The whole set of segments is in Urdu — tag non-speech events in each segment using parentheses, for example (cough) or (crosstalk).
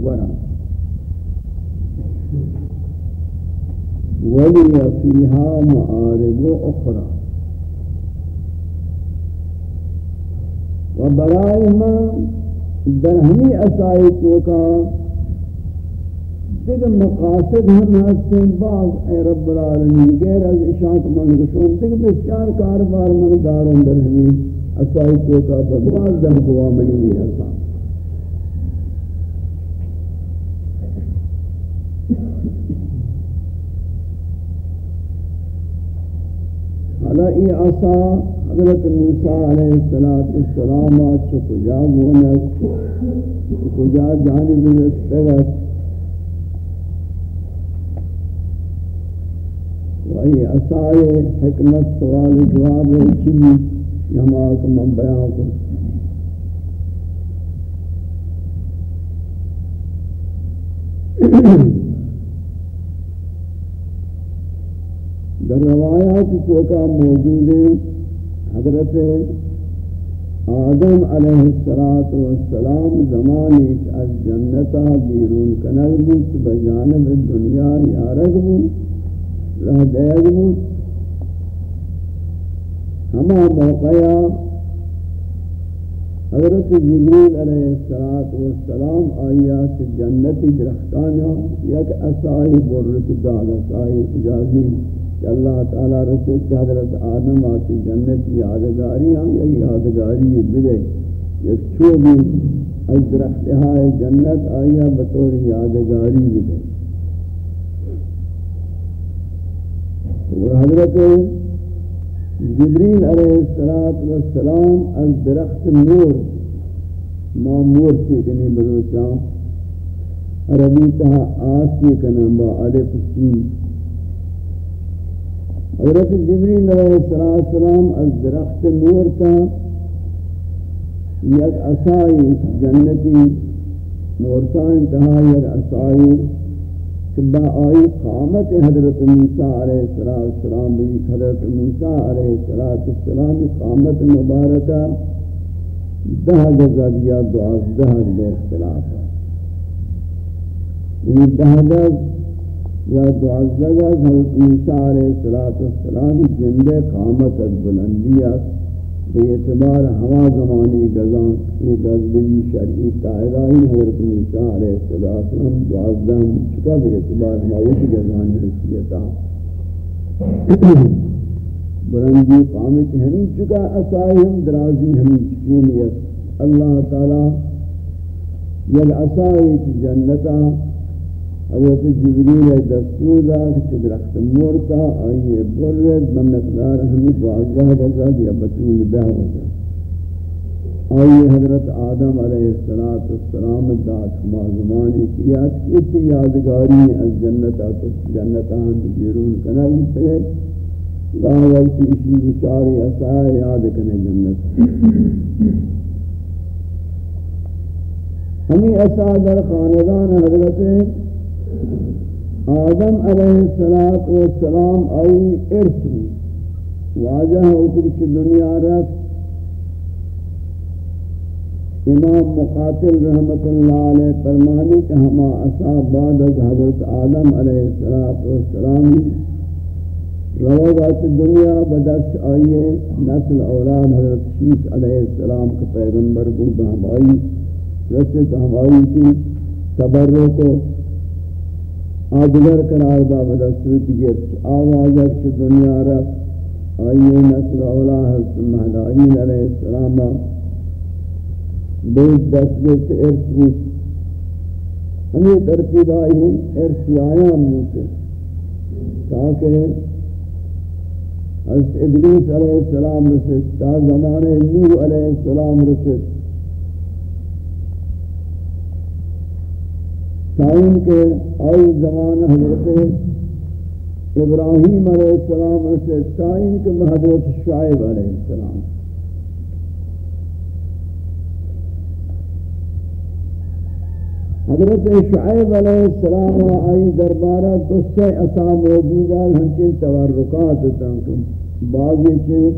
مصورا ولی فیها معارب اخرى و برائے من در ہمی اسائی کو کا دیگر مقاصد ہم ہستیں بعض اے رب العالمین غیر از اشاعت من گشون دیگر بسیار کاربار من داروں در ہمی اسائی کو کا بعض در دعا منی بھی ای عصا حضرت موسیٰ علیہ السلام آج کجا گونت کجا جانب رستگت وہی عصای حکمت سوال جواب یہاں کو من بیان کو در روایات چوکا موجود ہے حضرت آدم علیہ السلام زمان ایک از جنتا بیرون کنگ بود بجانب دنیا یارگ بود رہ دیگ بود. ہما موقعہ حضرت جبریل علیہ السلام آیات جنتی درختانا یک اسائی برت داد اسائی اجازی. کہ اللہ تعالی رسول کی حضرت آدم آتی جنت یادگاری ہیں یا یادگاری بدے ایک چوبی از درختہائے جنت آیا بطور یادگاری بدے۔ اور حضرت جبریل علیہ السلام از درخت نور مامور سے کنی بلوچاں عربی تہا آسی کنم با علف سین حضرت جبریل علیہ السلام از درخت نور کا یک اسائی جنتی نورتا انتہا یک اسائی کہ با آئی قامت حضرت موسیٰ علیہ السلام بھی حضرت موسیٰ علیہ السلام قامت مبارکہ دہ گزد یا دعاز دہ بے اختلاف ہے۔ یعنی دہ گزد یا دعزگا حضرت موسیٰ علیہ السلام جندے قامت بلندیت بے اعتبار ہوا زمانی گزان یہ گزبی شرعی تائرائی حضرت موسیٰ علیہ السلام دعزگا چکا بے اعتبار ہمایت گزانی حسیتا بلندی قامت ہمیں چکا اسائی ہم درازی ہمیں چکینیت اللہ تعالی یک اسائی جنتا حضرت جبریل دستور دا کہ درخت مورتا آئیے برد بمقدار ہمیں دوازدہ گزا دیا بطول بہ ہوتا آئیے حضرت آدم علیہ السلام دات ہما زمانے کی یاد کی یادگاری از جنت آتش جنت آن بیرون کنگ سے لا وقت اسی بچاری اصائر یاد کنے جنت. ہمیں اصائر در خاندان حضرت آدم علیہ السلام آئی ارث واجہ اتر کی دنیا رفت امام مقاتل رحمت اللہ علیہ فرمانی کہ ہما اصحاب بعد از حضرت آدم علیہ السلام روابات دنیا بدست آئیے نسل اولاد حضرت شیخ علیہ السلام کا پیغمبر کو بہم رسط ہمائی کی تبروں کو آدگر قرار دا بدا بدستوت گفت آواز اکش دنیا رفت آئیے نصر اولا حضرت مہدائین علیہ السلام بیت دست گفت ارس بود. ہمیں ترتیب آئی ہیں ارسی آیا موتے تاکہ حضرت ادریس علیہ السلام رسد تا زمان نور علیہ السلام رسد تائین کے آئی زمان حضرت ابراہیم علیہ السلام سے تائین کے حضرت شعیب علیہ السلام۔ حضرت شعیب علیہ السلام و آئی دربارہ قصہ اصا موجود ہے ہنچے تورکات تنکم بعضی سے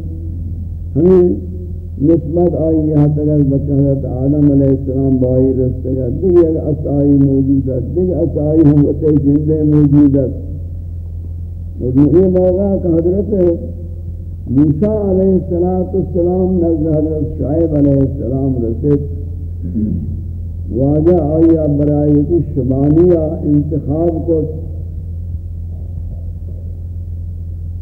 ہمیں نسبت آئی یہاں تک بچہ حضرت آدم علیہ السلام بائی رستے گا دیگر اسائی موجودت دیگر اسائی ہمت جندے موجودت اور یہ موقع کہ حضرت موسیٰ علیہ السلام نزد حضرت شعیب علیہ السلام رسید. واجہ آئیہ برائیتی شبانیہ انتخاب کو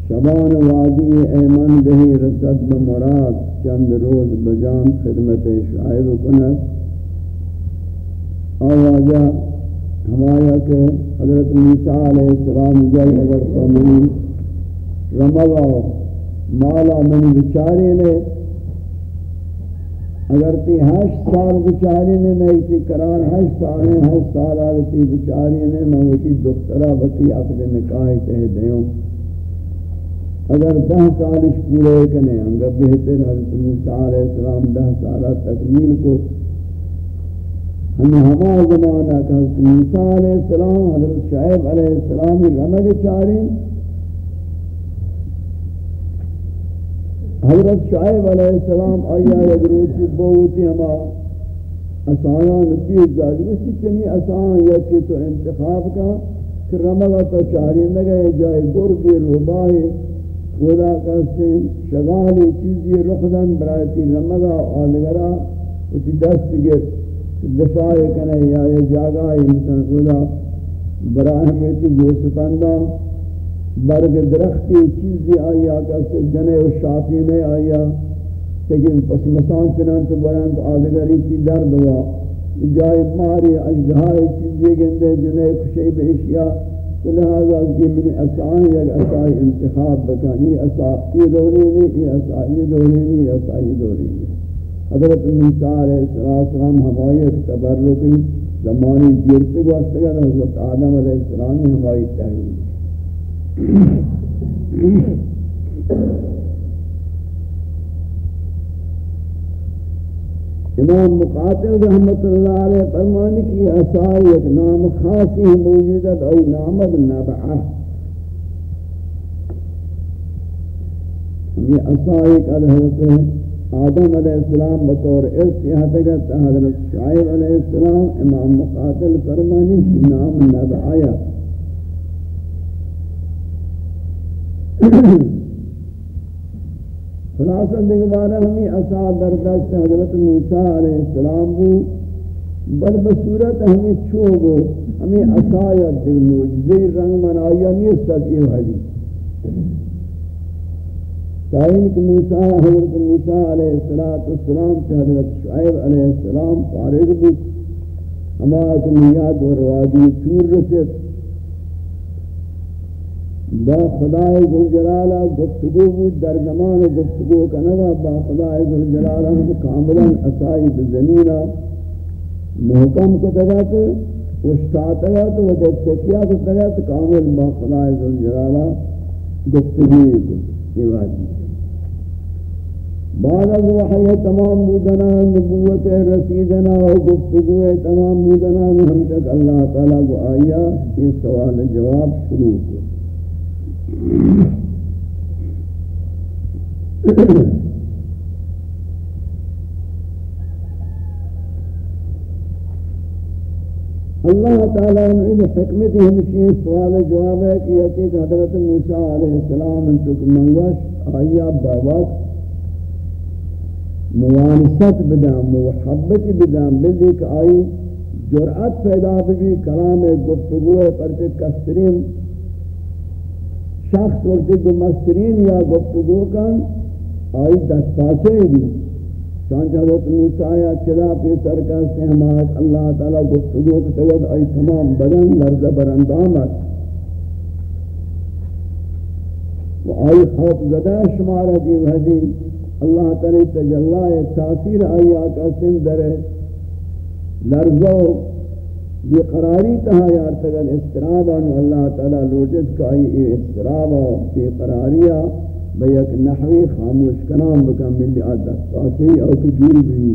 شبان وادی ایمن بہی رسد بمراد. چند روز بجان خدمت شاعر کنت آوازہ ہمایا کہ حضرت موسیٰ علیہ السلام جائی اگر سامنی رمضا مالا من بچاری نے، اگر تی ہشت سال بچاری نے، میں اسی قرار ہشت سال ہیں، ہشت سال آلتی بچاری نے، میں اسی دخترہ بسی عقد نکاہ تے دیوں۔ اگر دہ سالش پورے کنے انگا بہتر حضرت موسیٰ علیہ السلام دہ سالہ تکمیل کو ہمیں ہما زمانہ کہ حضرت موسیٰ علیہ السلام، حضرت شعیب علیہ السلام رمگ چاری حضرت شعیب علیہ السلام آیا یدروچی بہتی ہما اسایان پیش داد اسی چنی اسان یکی تو انتخاب کا کہ رمگا تو چاری نگے جائے گرگی روبائی خدا کہتے شغالی چیزی رخدن برایتی رمگا آدگرا اسی دست گر دفاع کنے یا یہ جاگائی مثلا خدا براہمیتی گوستاندہ برگ درختی چیزی آیا کہتے جنے و شاپینے آیا لیکن پس مسان چنان تو برند آدگری کی درد ہوا جائے ماری اجدہائی چیزی گندے جنے کشی بہشیا تو لہذا کہ من اسائیں یک اسائی انتخاب بکا یہ اسائی دوری نہیں یہ اسائی دوری نہیں یہ اسائی دوری نہیں حضرت موسیٰ علیہ السلام ہمائی تبرکی زمانی جیرتے کو استگر حضرت آدم علیہ السلام ہمائی تحریر. امام مقاتل رحمت اللہ علیہ فرمانے کی اثار ایک نام خاصی موجودت ای نامد نبعہ. یہ اثار ایک حضرت آدم علیہ السلام بطور ارس یہاں تک حضرت شعیب علیہ السلام امام مقاتل فرمانے کی نام نبعہ (clears throat) خلاصہ دیکھ ہمیں اصحاب برداشت حضرت موسیٰ علیہ السلام بو۔ بل بصورت ہمیں چھو گو ہمیں اصایت دیکھ موجزی رنگ من منایا نہیں سکیو حدی تاہین کہ موسیٰ، حضرت موسیٰ علیہ السلام کے حضرت شعیب علیہ السلام فارغ بھی ہمارا کمیات و روادی چور رسید۔ با خدای ذل جلالہ گفتگو بود، در زمان گفتگو کنگا با خدای ذل جلالہ کاملا اسائی بزمینہ محکم کو تگا تو اشتاتا گا تو وہ دیکھ چکیا کو تگا تو کامل با خدای ذل جلالہ گفتگو کو یہ واجی بعد از وحی تمام بودنا نبوت رسیدنا و گفتگو تمام بودنا ہم تک اللہ تعالیٰ کو آیا یہ سوال جواب شروع کو اللہ تعالیٰ نے حکمت ہمشی سوال جواب ہے کہ کہ حضرت موسیٰ علیہ السلام انتک منگوش آیا بابات موانست بدام محبت بدام بلدی کہ آئی جرعت پیدا بھی کلام گفتگو پر کسرین شخص وقت کو مسترین یا گفتگو کن آئی دست پاسے بھی۔ چانچہ حضرت موسیٰ یا چلا پی سرکا سے ہمارت اللہ تعالی گفتگو کتگد آئی تمام بدن لرز برندامت و آئی خوف زدہ شمارہ دی وحدی اللہ تعالی تجلہ تاثیر آئی آقا سن در لرزو بے قراری تہا یار تگل استراب انو اللہ تعالی لوٹت کا ای استراب بے قراریہ بیک نحوی خاموش کنام بکم ملی آدھت پاسی او کی جوری بھی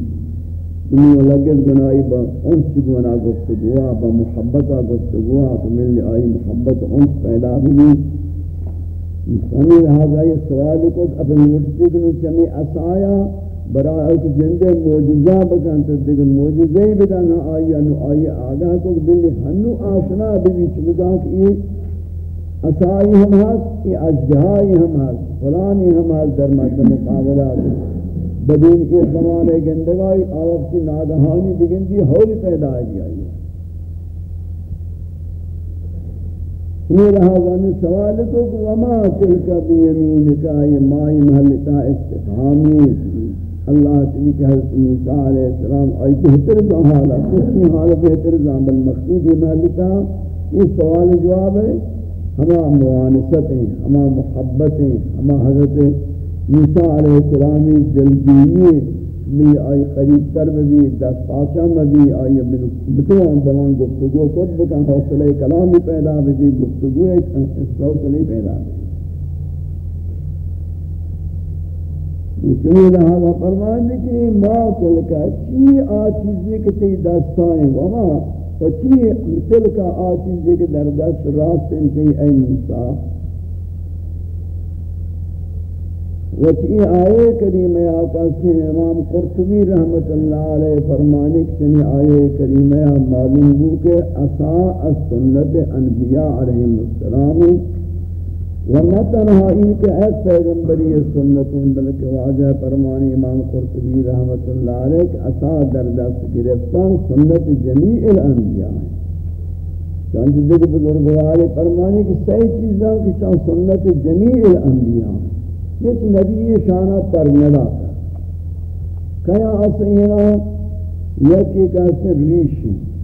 انہی لگت گنائی با انس گنا گفتگوا با محبتا گفتگوا تو ملی آئی محبت انس پیدا بھی انسانی لہذا یہ سوال کو اپنے مرسی کنو چمی اسایا برای ایک جندے موجزہ بکن، تو دیکھ موجزہ ہی بدن آئی انو آئی آگاہ کو بلی ہنو آسنا بھی چبکان کہ یہ اسائی ہم ہست یہ اجدہائی ہم ہست فلانی ہم ہست در مدد مقابلات. بدون کے زمانے گندگائی آوقت کی ناگہانی بگندی ہولی پیدا آئی آئی یہ لہذا میں سوال تو کہ وما تلک بیمینکا یہ مائی محلتا استفامی؟ اللہ تعالی کہ حضرت موسیٰ علیہ السلام، آئی بہتر زان حالا کسی حالا بہتر زان بل مقصود یہ محلتا، یہ سوال جواب ہے۔ ہما موانستیں، ہما محبتیں، ہما حضرت موسیٰ علیہ السلام دلبینی می آئی قریب تر میں بھی دست پاشا میں بھی آئی بتوان بلان گفتگو کت بکن، حوصلہ کلامی پیدا بھی گفتگو ایک حوصلہ پیدا بھی چنی لہذا فرمان کہ ما تلکا چی آ چیزی کہ تی دستائیں وما، و چی تلکا آ چیزی کہ در دست راست انتی اے موسیٰ۔ وچی آئے کریم آقا سے امام قرطبی رحمت اللہ علیہ فرمانے چنی آئے کریم معلوم ہو کہ اسا السنت انبیاء علیہ السلام و نہ تنہا ان کے ایس پیغمبری سنت بلکہ واجہ فرمانے امام قرطبی رحمت اللہ علیہ کہ اسا در دست گرفتان سنت جمیع الانبیاء ہیں۔ چانچہ دیکھ بزرگوارے فرمانے کہ صحیح چیزاں کی چاہ سنت جمیع الانبیاء ہیں۔ کس نبی شانہ پر ندا۔ کیا اسینا یکی کہتے ریشی۔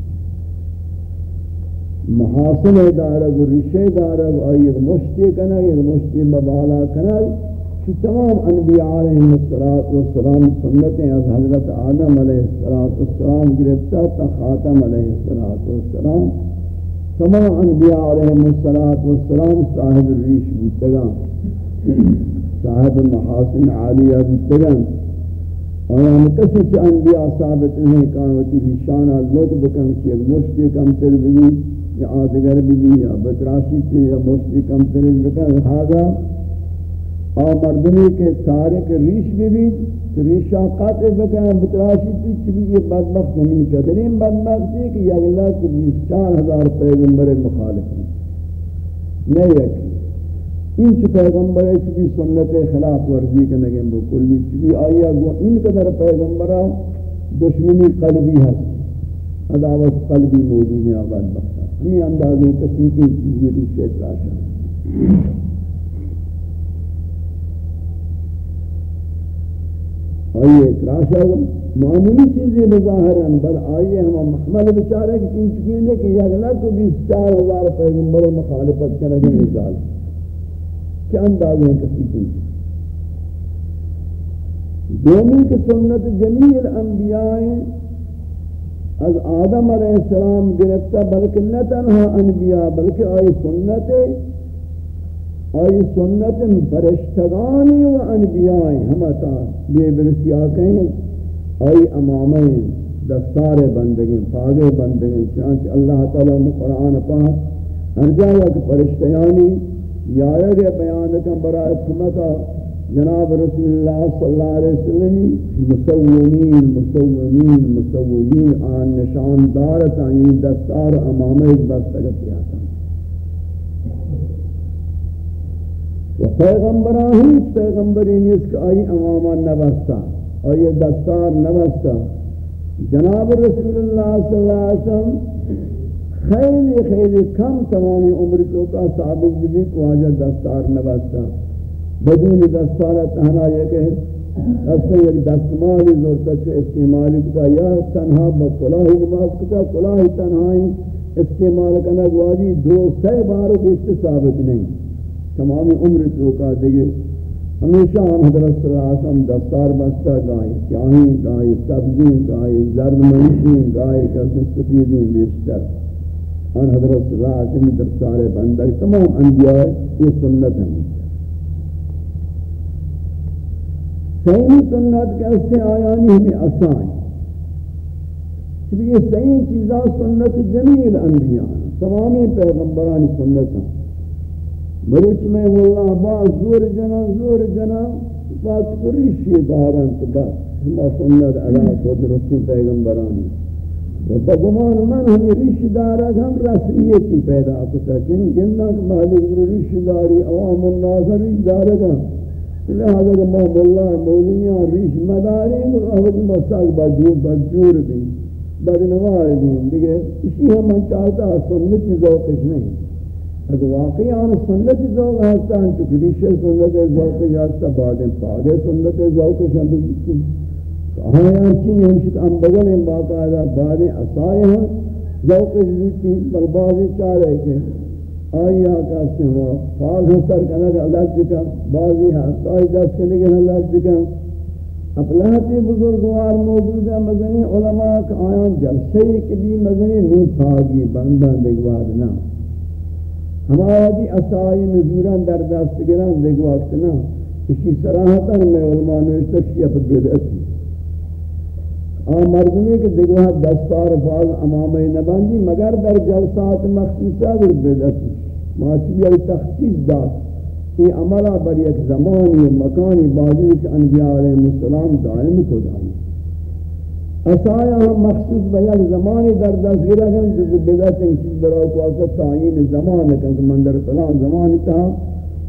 محاصل دارگ و ریشے دارگ آئی مشتی کنگ ایک مشتی مبالا کنگ کہ تمام انبیاء علیہ السلام سنتیں از حضرت آدم علیہ السلام گرفتا تا خاتم علیہ السلام تمام انبیاء علیہ السلام صاحب ریش بودتگا صاحب محاسن عالیہ بتگن اور ہم کسی کہ انبیاء ثابت نہیں کانوتی بھی شانہ لوگ بکن کہ ایک مشتی کم تر بھی یا آدگر بھی بھی یا بتراشی سے یا مشتی کم تر بکن لہذا اور مردمی کے تارک ریش بھی بھی، ریشہ قاطع بکن بتراشی سے چلی یہ بدبخت زمین کا درین بدبخت ہے کہ یہ اللہ کو بیس چار ہزار پیغمبر مخالف ہیں۔ نہیں یکی این چی پیغمبر ہے چی سنت خلاف ورزی کے نگیں بکلی چی آیا گو ان قدر پیغمبرہ دشمنی قلبی ہے عداوت قلبی موجود ہے آباد بختا ہمیں اندازیں کسی کی چیزی بھی شیط راشا آئیے اتراشا معمولی چیزیں بظاہر ہیں، بل آئیے ہم محمد بچارے کی چین چکین ہے کہ یہ تو بیس چار ہزار پیغمبر مخالفت کرنے مثال ہے کہ انداز ہیں کسی کی؟ دومی کی سنت جمیع الانبیاء از آدم علیہ السلام گرفتا بلکہ نہ تنہا انبیاء بلکہ آئی سنت آئی سنت فرشتگانی و انبیاء ہمتا یہ برسی آکیں آئی امامیں دستار بندگیں پاگے بندگیں چانچہ اللہ تعالیٰ قرآن پاک ہر جائے کہ فرشتیانی یا گئے بیان کا برائے سمتا جناب رسول اللہ صلی اللہ علیہ وسلم مسومین مسومین مسومین آن نشان دارتا یعنی دستار امام ایک دستگتی آتا و پیغمبران ہیچ پیغمبری نیست کہ آئی اماما نبستا آئی دستار نبستا جناب رسول اللہ صلی اللہ علیہ وسلم خیلی خیلی کم تمامی عمر تو کا ثابت بھی کو آجا دستار نبستا بدون دستار تہنا یہ کہ اصلا یک دستمالی زورتا چھو استعمالی کتا یا تنہا بکلاہی نماز کتا کلاہی تنہائی استعمال کرنا گواجی دو سی بارو بیشت ثابت نہیں تمامی عمر تو دیگے ہمیشہ ہم حضرت صلی اللہ علیہ وسلم دستار بستا گائیں سیاہیں گائیں سبزیں گائیں زرد منشیں گائیں کسی سفیدیں بیشتر. ان حضرت صلی اللہ علیہ وسلم در سارے بندر. تمام انبیاء یہ سنت ہیں. صحیح سنت کے اس سے آیانی ہمیں آسان کیونکہ یہ صحیح چیزاں سنت جمیل انبیاء تمامی پیغمبران سنت ہیں۔ مروچ میں واللہ با زور جنا زور جنا بات کری شیداران تو بات ما سنت علا قدرتی پیغمبرانی و بگمان من ہمی ریش دارک ہم رسمیتی پیدا کتا چنین گندہ کہ محلوک ریش داری، عوام الناس ریش دارک ہم لہذا کہ محب اللہ مولیاں ریش مداری اور احمد مساق بجور بجور بھی بدنوار بھی دیکھے اسی ہم من چاہتا سنتی ذوقش نہیں۔ اگر واقعی آن سنتی ذوق ہستا ہم چکہ ریش سنت ذوق جاستا بعد پاگے سنت ذوقش ہم بزیتی کہاں یہاں چین ہمشک ہم بگل ہیں، باقاعدہ بعد اصائے ہیں ذوقش بزیتی بل بعضی چاہ رہے کہ آئی آقا سے ہوا فاظ حسر کا لگا، اللہ جی جکا بازی ہاتھ آئی دست کے لگا، اللہ جی جکا اپلاتی بزرگوار موجود ہے مزنی علماء کا آیان جلسے کبھی مزنی نو تھاگی بندہ دگواد نا ہمارا بھی اسائی نزوران در دست گران دگواد نا اسی سراحتا میں علماء نوشتر شیعہ پر بیدعتی آن مردمی کے دیگوہ دستار فاظ امامی نباندی مگر در جلسات مخصوصہ در بیدتی ماچی بھی تخصیص داد. یہ عملہ بر یک زمانی مکانی بازی کے انبیاء علیہ السلام دائم کو دائی اسایا ہم مخصوص بہ یک زمانی در دست گرہ گن جز بیدت ان چیز برای کو اثر تعین زمان کن کہ من در فلان زمان تا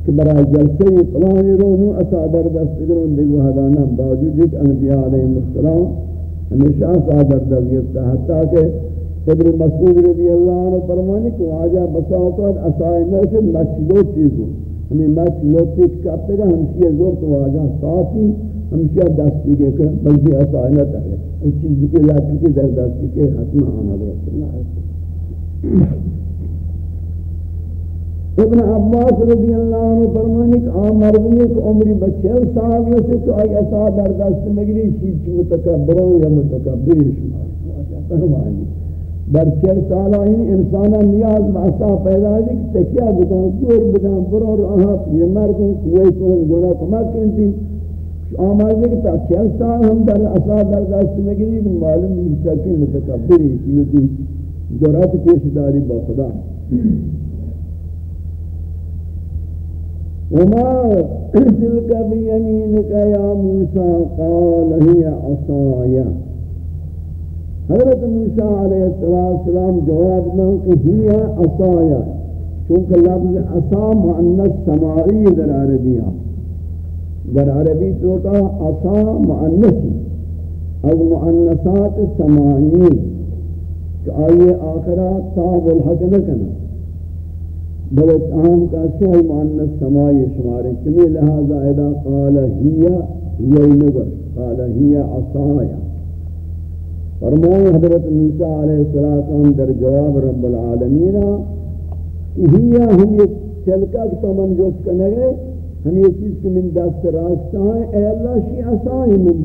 کہ برای جلسے فلانی رونو اسا در دست گرون دیگوہ دانا باوجود ایک انبیاء علیہ السلام ہمیشہ صادر در گرتا حتیٰ کہ ابن مسعود رضی اللہ عنہ فرمانے کہ آجا بسا بساطات اسائمہ سے مسجدو چیزوں ہمیں مسجدو تک کرتے گا ہمشیہ زور تو آجا صافی ہمشیہ دستی کے کہ بلکہ اسائمہ تک اس چیز کے لاتی کے در دستی کے حتمہ آنا برس اللہ ابن عباس رضی اللہ عنہ فرمانے کہ آم مردمی کو عمری بچے صاحب سے تو آئی اصحا در دست مگری شیچ متکبران یا متکبری شمار فرمانے در چر سالہ این انسانا نیاز محصا پیدا ہے کہ تکیہ بدن دور بدن برو رہا یہ مرد ہیں کوئی کوئی گناہ کمک انتی آمازے کہ تا چل سال ہم در اصحا در دست مگری معلوم نہیں سکیں متکبری یہ جرات پیش داری با خدا. وما تلك بيمينك يا موسى قال هي عصايا حضرت موسیٰ علیہ السلام جواب دیں کہ ہی ہے عصایا چونکہ لفظ عصا مؤنث سماعی در عربی در عربی تو کا عصا مؤنثی از مؤنثات سماعی۔ کہ آئیے آخرہ تاب الحق نہ کنا بلت عام کا صحیح مؤنث سماعی شمارے، چمی لہذا ادا قال ہی ہی نگر، قال ہی عصایا فرمائے حضرت موسیٰ علیہ السلام در جواب رب العالمین کہ ہی ہم یہ چلکا کہ تو من جوز کرنے گئے ہم یہ چیز کہ من دست راستہ ہیں، اے اللہ شی اسائی من،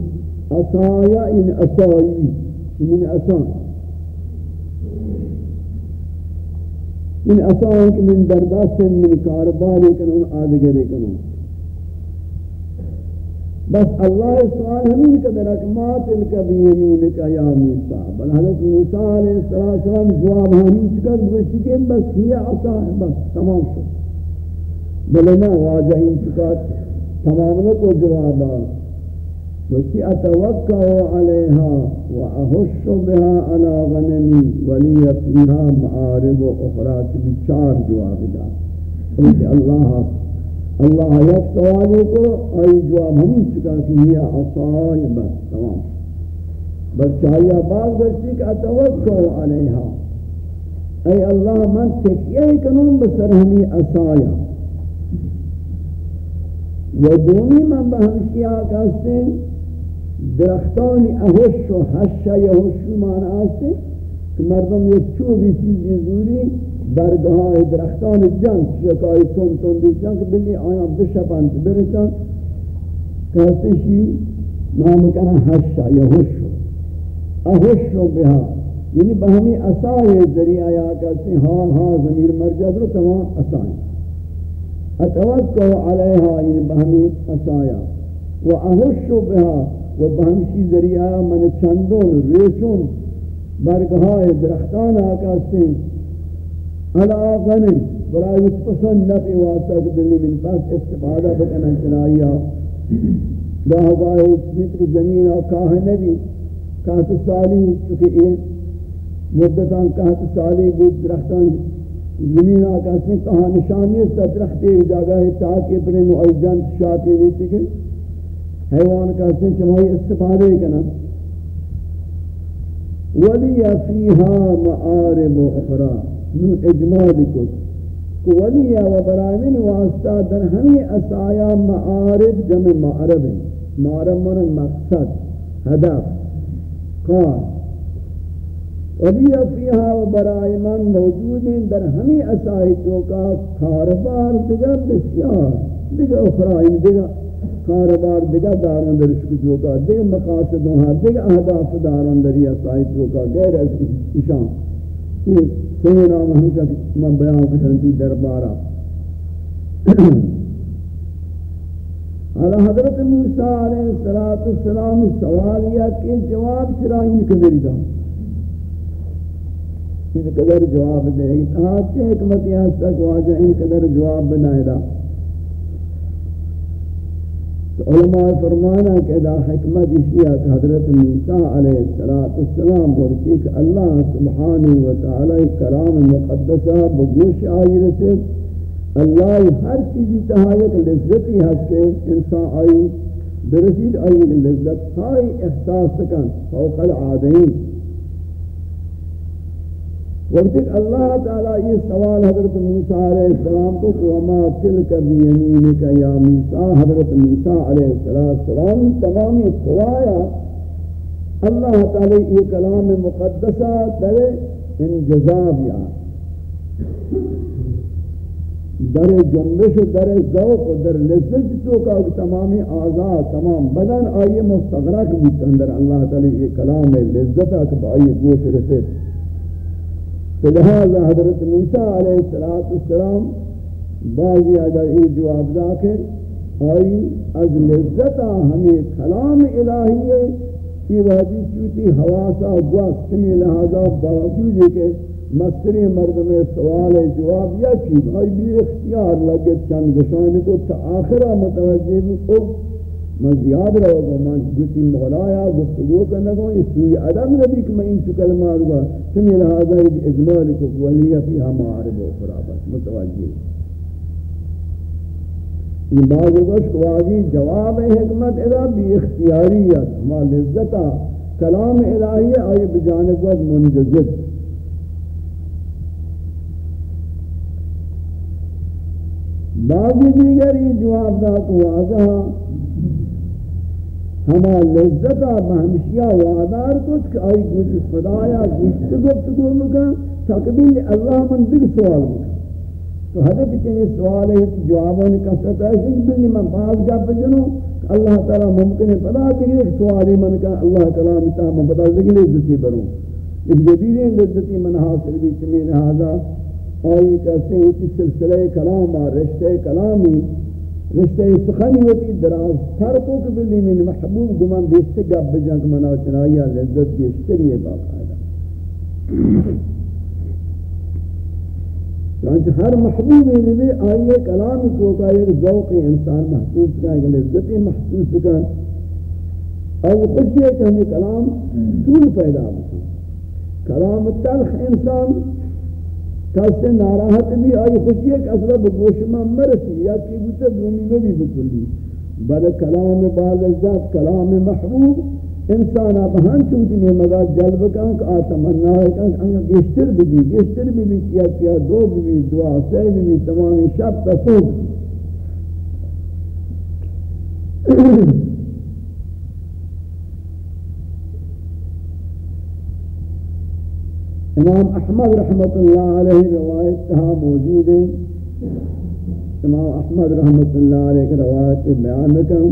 اسایا ان اسائی، من اسائی۔ ان اسائی کہ من درداست من کارباری کنون آدگری کنون۔ بس اللہ سوال ہمیں قدر ما تلک بیمینک یا موسیٰ. بل حضرت موسیٰ علیہ السلام جواب ہمیں چکر گوشتی بس ہی عصا ہے، بس تمام شد. بلنا واجہ ان چکر تمام کو جواب وشی اتوقع علیہا واہش بها على غنمی ولی فیها معارب و اخرات بچار جواب دا اللہ اللہ یک سوالی کو آئی جواب ہمیں چکا کہ یہ عصای بس تمام۔ بس چاہیے بعض گرچی کہ اتوقع علیہا۔ اے اللہ، من تکیہ کنون بسر ہمیں عصایا و دومی من بہمشی آقا سے درختانی احش و حش یحش معنی آستے کہ مردم یک چوبی چیزی زوری برگاه درختان جنگ، شکای تون تون دی جنگ بلی آیا بشپند، برسن. کسیشی نام کنه هشا یا هشو اهشو بها. یعنی بهمی اصای ذریعه یا کسی حال ها زمیر مرجد رو تمام اصای اتوکو علیها یعنی بهمی اصایا و اهشو بها. و به بهمشی ذریعه، من چندون ریشون برگهای درختان آکاستی علا غنم برای پسند نفع واسطہ کہ دلی من پاس استفادہ بکنا چنائیا گاہ گاہ ذکر زمین اور کاہ نبی. کہت سالی، چونکہ یہ مدتان کہت سالی بود درختان. زمین آقا سے کہا نشانی ہے درخت ایک جگہ ہے تاکہ اپنے نوعی جنت شاعتی دیتی کہ حیوان کا سے چمائی استفادے کنا. ولی فیہا معارب اخرى. نو اجماع اجمال کت ولی و برامن واسطہ در ہمیں اسایا معارب جمع معرب ہیں. معرب من مقصد هدف کار. ولی فیہا و برای من موجود ہیں در ہمیں اسائتوں کا کاربار دیگر بسیار، دیگر اخرائیم، دیگر کاربار دیگر داران در شکجوں کا دیگر مقاصدوں ہاں دیگر اہداف داران در یہ اسائتوں کا غیر از اشان یہ سنی نام ہم کا میں بیان کرنتی دربارہ۔ حالا حضرت موسیٰ علیہ السلام سوالیہ کہ جواب چرائیں کدری دا ان قدر جواب دے گی آج سے حکمت یہاں تک واجہ ان قدر جواب بنائے دا علماء فرمانا کہ دا حکمت اشیاء کہ حضرت موسیٰ علیہ السلام ورچی کہ اللہ سبحانہ وتعالی کرام مقدسہ بگوش آئی رسید اللہ ہر چیزی تحایق لذتی ہے کہ انسان آئی برسید آئی، لذت سائی احساس سکن، فوق العادین۔ وقت اللہ تعالیٰ یہ سوال حضرت موسیٰ علیہ السلام کو وما تلک بیمینک یا موسیٰ حضرت موسیٰ علیہ السلام تمامی خوایا اللہ تعالیٰ یہ کلام مقدسہ در انجزاب یعنی یا در جنبش و در ذوق و در لذت تو کا تمامی آزاد، تمام بدن آئیے مستغرق بھی اندر اللہ تعالیٰ یہ کلام لذت کہ آئیے گوش رسے۔ لہذا حضرت موسیٰ علیہ السلام بعضی ادائی جواب دا کے آئی از لذتا ہمیں کلام الہی ہے یہ وحدی چوتی حواسا گوست کمی لہذا باوجود ہے کہ مستری مردم سوال جواب یا چیز آئی بھی اختیار لگت چند گشانی کو تا آخرہ متوجہ بھی کو من زیاد رہو گا من گوشی مغلایا، گفتگو کرنے گا اس سوی عدم نبی کہ میں ان چو کلمات گا سمی لہذا اجمال کو ولی فیہا معارب و خرابت. متوجہ. یہ بعض گوشت واضی جواب حکمت ادا بھی اختیاریت. ما لذتا کلام الہی آئی بجانب وقت منجزد. بعضی دیگر یہ جواب دا کو واضح ہما لذتا بہمشیہ وعدار کچھ کہ آئی کچھ خدایا گوشت گفتگو مکن تقبیل اللہ من بگ سوال مکن تو حدب چنی سوال ہے جوابوں نے کسرت ایسی کہ بلی من باز جا بجنو اللہ تعالی ممکن ہے پدا دیگر ایک سوالی من کا اللہ کلام تا من پدا دیگر لذتی بروں۔ ایک جدیدیں لذتی من حاصل بھی چمی لہذا، آئی کہتے ہیں کہ سلسلہ کلام اور رشتہ کلامی رشتہ سخنی ہوتی دراز تر کو کہ بلی من محبوب گمان بیشتے گب بجنک منا چنائی لذت کی اشتری ہے باقاعدہ۔ چانچہ ہر محبوب بھی آئیے کلام کو کا ایک ذوق انسان محسوس کا ایک لذت محسوس کا اور خوشی ہے کہ ہمیں کلام طول پیدا ہوتا کلام تلخ انسان کسی ناراحت بھی آئی، خوشی ہے کہ اصلا بگوش میں مرسی، یا کی بوتا دومی میں بھی بکلی. بل کلام بالعزت کلام محبوب، انسان آپ ہن چوتنی مگا جلب کن، کہ آتمنا ہے کہ انگا گشتر بھی گشتر بھی بھی کیا کیا دو بھی بھی دعا سے بھی بھی تمامی شب تصوب (clears throat) امام احمد رحمت اللہ علیہ روایت تہا موجود ہے۔ امام احمد رحمت اللہ علیہ روایت کے بیان کروں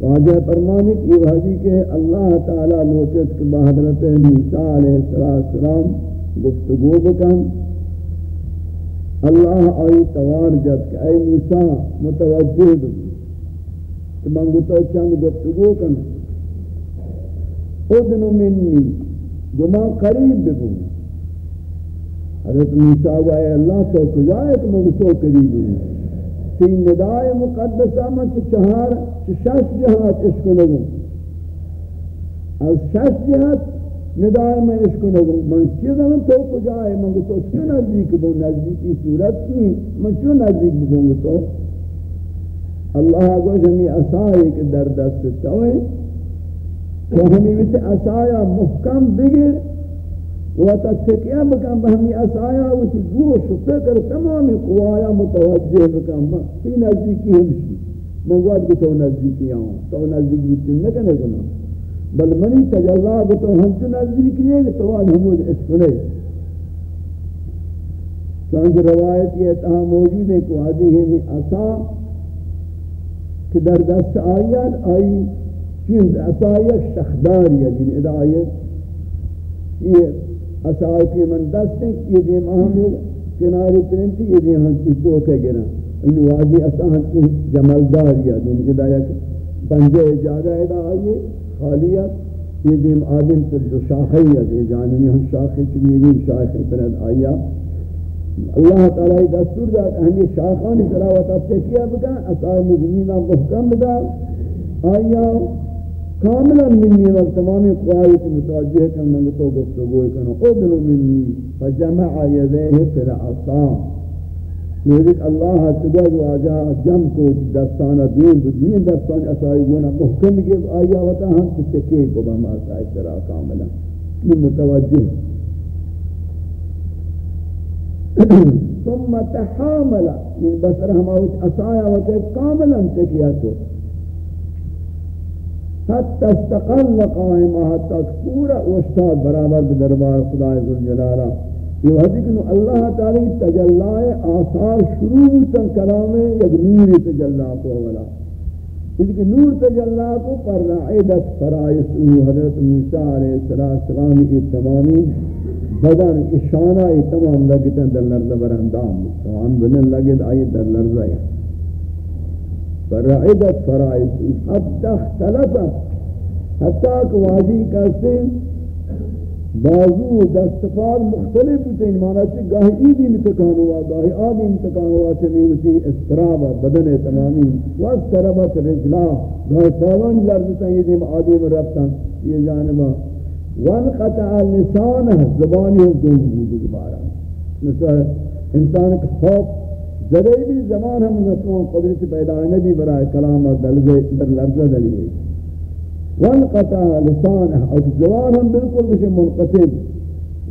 واجہ فرمانے کی وحدی کہ اللہ تعالی لوٹت کے بحضرت موسیٰ علیہ السلام گفتگو بکن۔ اللہ آئی توار جد کہ اے موسیٰ متوجہ بکن کہ منگو تو چند گفتگو کن۔ ادنو منی گما قریب بگو حضرت موسیٰ و اے اللہ تو کجائے کہ قریب ہوں۔ تی ندای مقدسہ من چہار شش جہات عشق لگوں از شش جہات ندای میں عشق لگوں من چیزا من تو کجائے من تو چھ نزدیک بوں نزدیکی صورت کی من چھ نزدیک بوں تو۔ اللہ کو جمی اسائی کے در دست چوئے تو ہمیں ویسے اسایا محکم بگر و تا تتکیہ بکن بہمی اسایا وچی گوش و فکر تمامی قوایا متوجہ بکن. تی نزدیکی ہمشی من کو تو نزدیکی آؤں تو نزدیک بچن نکنے کنا بل منی تجلہ بتو ہم تو نزدیکی ہے تو آن ہمود اسکنے چانچہ روایت یہ اتہا موجود ہے کہ آدھی ہے اسا کہ در دست آیات آئی چین اسایک شخدار یا جن ادایت یہ اساکی من دست ہیں یہ دیم آہم کناری پرنتی یہ دیم ہم کی دو کے گرا ان واضی اساہن کی جمالدار یا جن ادایت پنجے جاگہ ادا آئیے خالیت یہ دیم آدم پر دو شاخی یا دے جاننی ہم شاخی چمیدیم شاخی پرد آئیا اللہ تعالی دستور دا ہمیں شاخانی تلاوت تکیہ بکا اسائی مجنینہ محکم بدا آیا کاملا منی و تمام قوایت متوجه کن من تو گفتگو کن. قبل منی. فجمع یده فی عصا نوید اللہ سبحانه و تعالی جمع کو دستان دین دین دستان اسائی گونا محکم کے آیا وتا ہم تکے کو بہم اسائی طرح کاملا. یہ متوجہ (clears throat) ثم تحامل. من بصر ہماوت اسایا و کاملا تکیا کو. حتی استقل قائمہ حتی پورا استاد برابر دربار خدا عزوجلالہ یہ وحدی کہ اللہ تعالی تجلائے آثار شروع تن کلامے یک نور تجلہ کو اولا اس کہ نور تجلہ کو پر رعیدت فرائس حضرت موسیٰ علیہ السلام کی تمامی بدن اشانہ تمام لگتا در لرز برندام. تمام بنن لگت آئی در لرز آئی. فرعدت فرائض حتی اختلفت حتی کہ واضی کہتے بازو دستفار مختلف ہوتے ہیں مانا چھے گاہی ایدی متکان ہوا گاہی آدی متکان ہوا چمی اسی استراب بدن تمامی. واستربت رجلا. گاہی پاون لرزتا ہے یہ دیم آدی میں رفتن. یہ جانبا وانقطع لسانہ زبانی ہوں گم بود دوبارہ مثلا انسان کا خوف زدے بھی زمان ہم نسوان قدرت پیدا نبی برائے کلام در لرزہ دلیے وانقطع لسانہ، اور زبان ہم بالکل بشے منقطب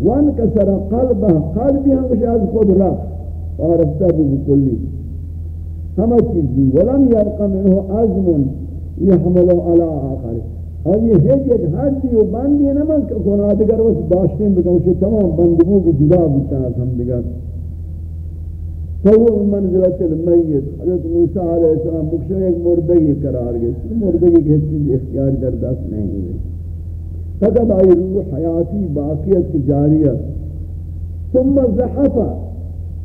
وانکسر قلبہ قلبی ہم بشے از خود رخ وارفتہ بکلی ہمہ چیزی ولم یرق منہ عزم یحملو علا آخر. اور یہ ہے کہ حدی و بندی نمک کنا دیگر وقت داشتیں بکن تمام بندگو کی جدا بتا ہم دیگر. فهو منزلت المیت حضرت موسیٰ علیہ السلام مکشن ایک مردگی قرار گئے مردگی کی چیز اختیار در دست نہیں ہوئی فقط آئی روح حیاتی باقیت کی جاریت ثم زحفا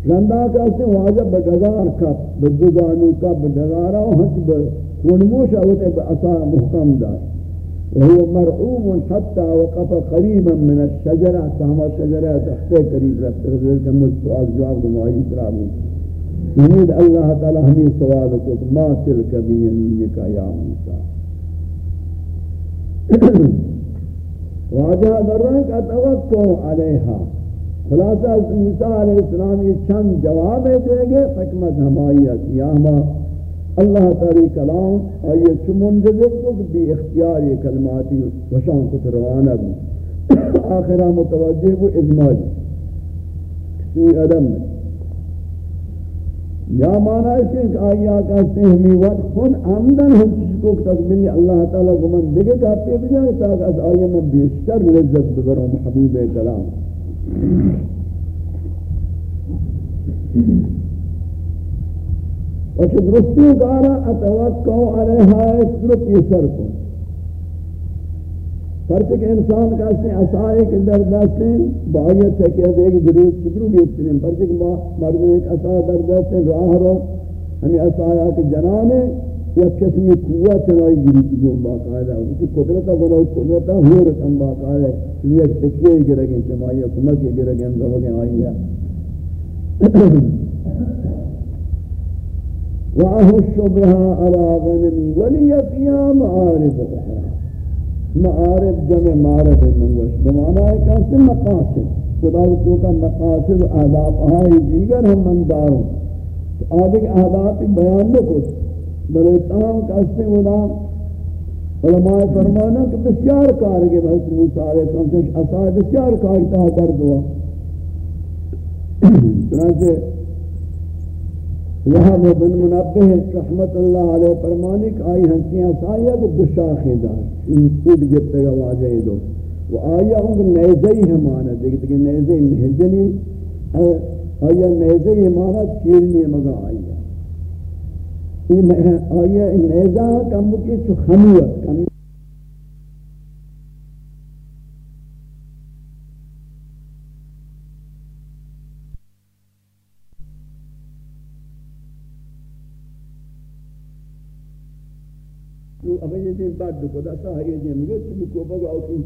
رندہ کہتے ہیں واجب بدگار کپ بدگانو کپ بدگارا ہنچ بخونموش ہوتے بأسا محکم دار وهو مرعوب حتى وقف قريبا من الشجرة سهما الشجرة تحته قريب رفت. رفت كم السؤال جواب دمائي ترابي يميد الله تعالى همين سوالك ما تلك بيمينك يا موسى؟ (clears throat) واجہ درنک أتوقع علیہا خلاصہ موسیٰ علیہ السلام یہ چند جواب دے گے حکمت ہمائیت یا اللہ تعالی کلام، اور یہ چمن جذب بھی اختیار یہ کلماتی وشان کو روانہ بھی۔ آخرہ متوجہ وہ اجمال سوئی ادم میں۔ یا معنی ہے کہ آیا کہتے ہیں ہمیں وقت خود آمدن ہم کسی کو تقبیل اللہ تعالیٰ کو من دیکھے کہ آپ پہ بھی جائے تاکہ از آیا میں بیشتر لذت ببروں محبوب کلام۔ وچ درستی کارا اتوقع علیہا اسرت یسر کو۔ پرچہ کہ انسان کا سے اسائے کے در دستے باعیت ہے کہ ایک ضرورت شکرو بیتنے پرچہ کہ مرد ایک اسا در دستے راہ رو۔ ہمیں اسایا کے جنانے یا قسم قوت چلائی گری کی گو باقاعدہ اس کی قدرتا بنا قدرتا ہو رکم باقاعدہ یہ ایک تکیے گرگیں سمائی حکومت گرگیں روگیں آئی ہے وأهش بها على غنمي ولي فيها معارف أخرى. معارف جمع معارف من وش. بمعنى ہے کہ مقاصد. خدا تو کا مقاصد اہداف ہائی دیگر ہم من داروں تو آدھے اہداف بیان نہ کو بلے تمام کاستے خدا علماء فرمانا کہ بسیار کار کے بس موسیٰ علیہ السلام سے. اصحاب بسیار کار تا درد ہوا. (coughs) چنانچہ وہاں بن منبہ رحمت اللہ علیہ فرمانے کہ آئی ہنسیاں سایہ کہ دو شاخیں دار ان خود گفتے گا واجہ دو۔ وہ آیا ہوں کہ نیزہی ہمانا دیکھتے کہ نیزہی محجنی آیا نیزہی ہمانا چیرنی مگا آیا آیا نیزہ کم کی چو خمیت کم ابھی یہ بعد کو دا سا یہ مگر تم کو بگا او کہ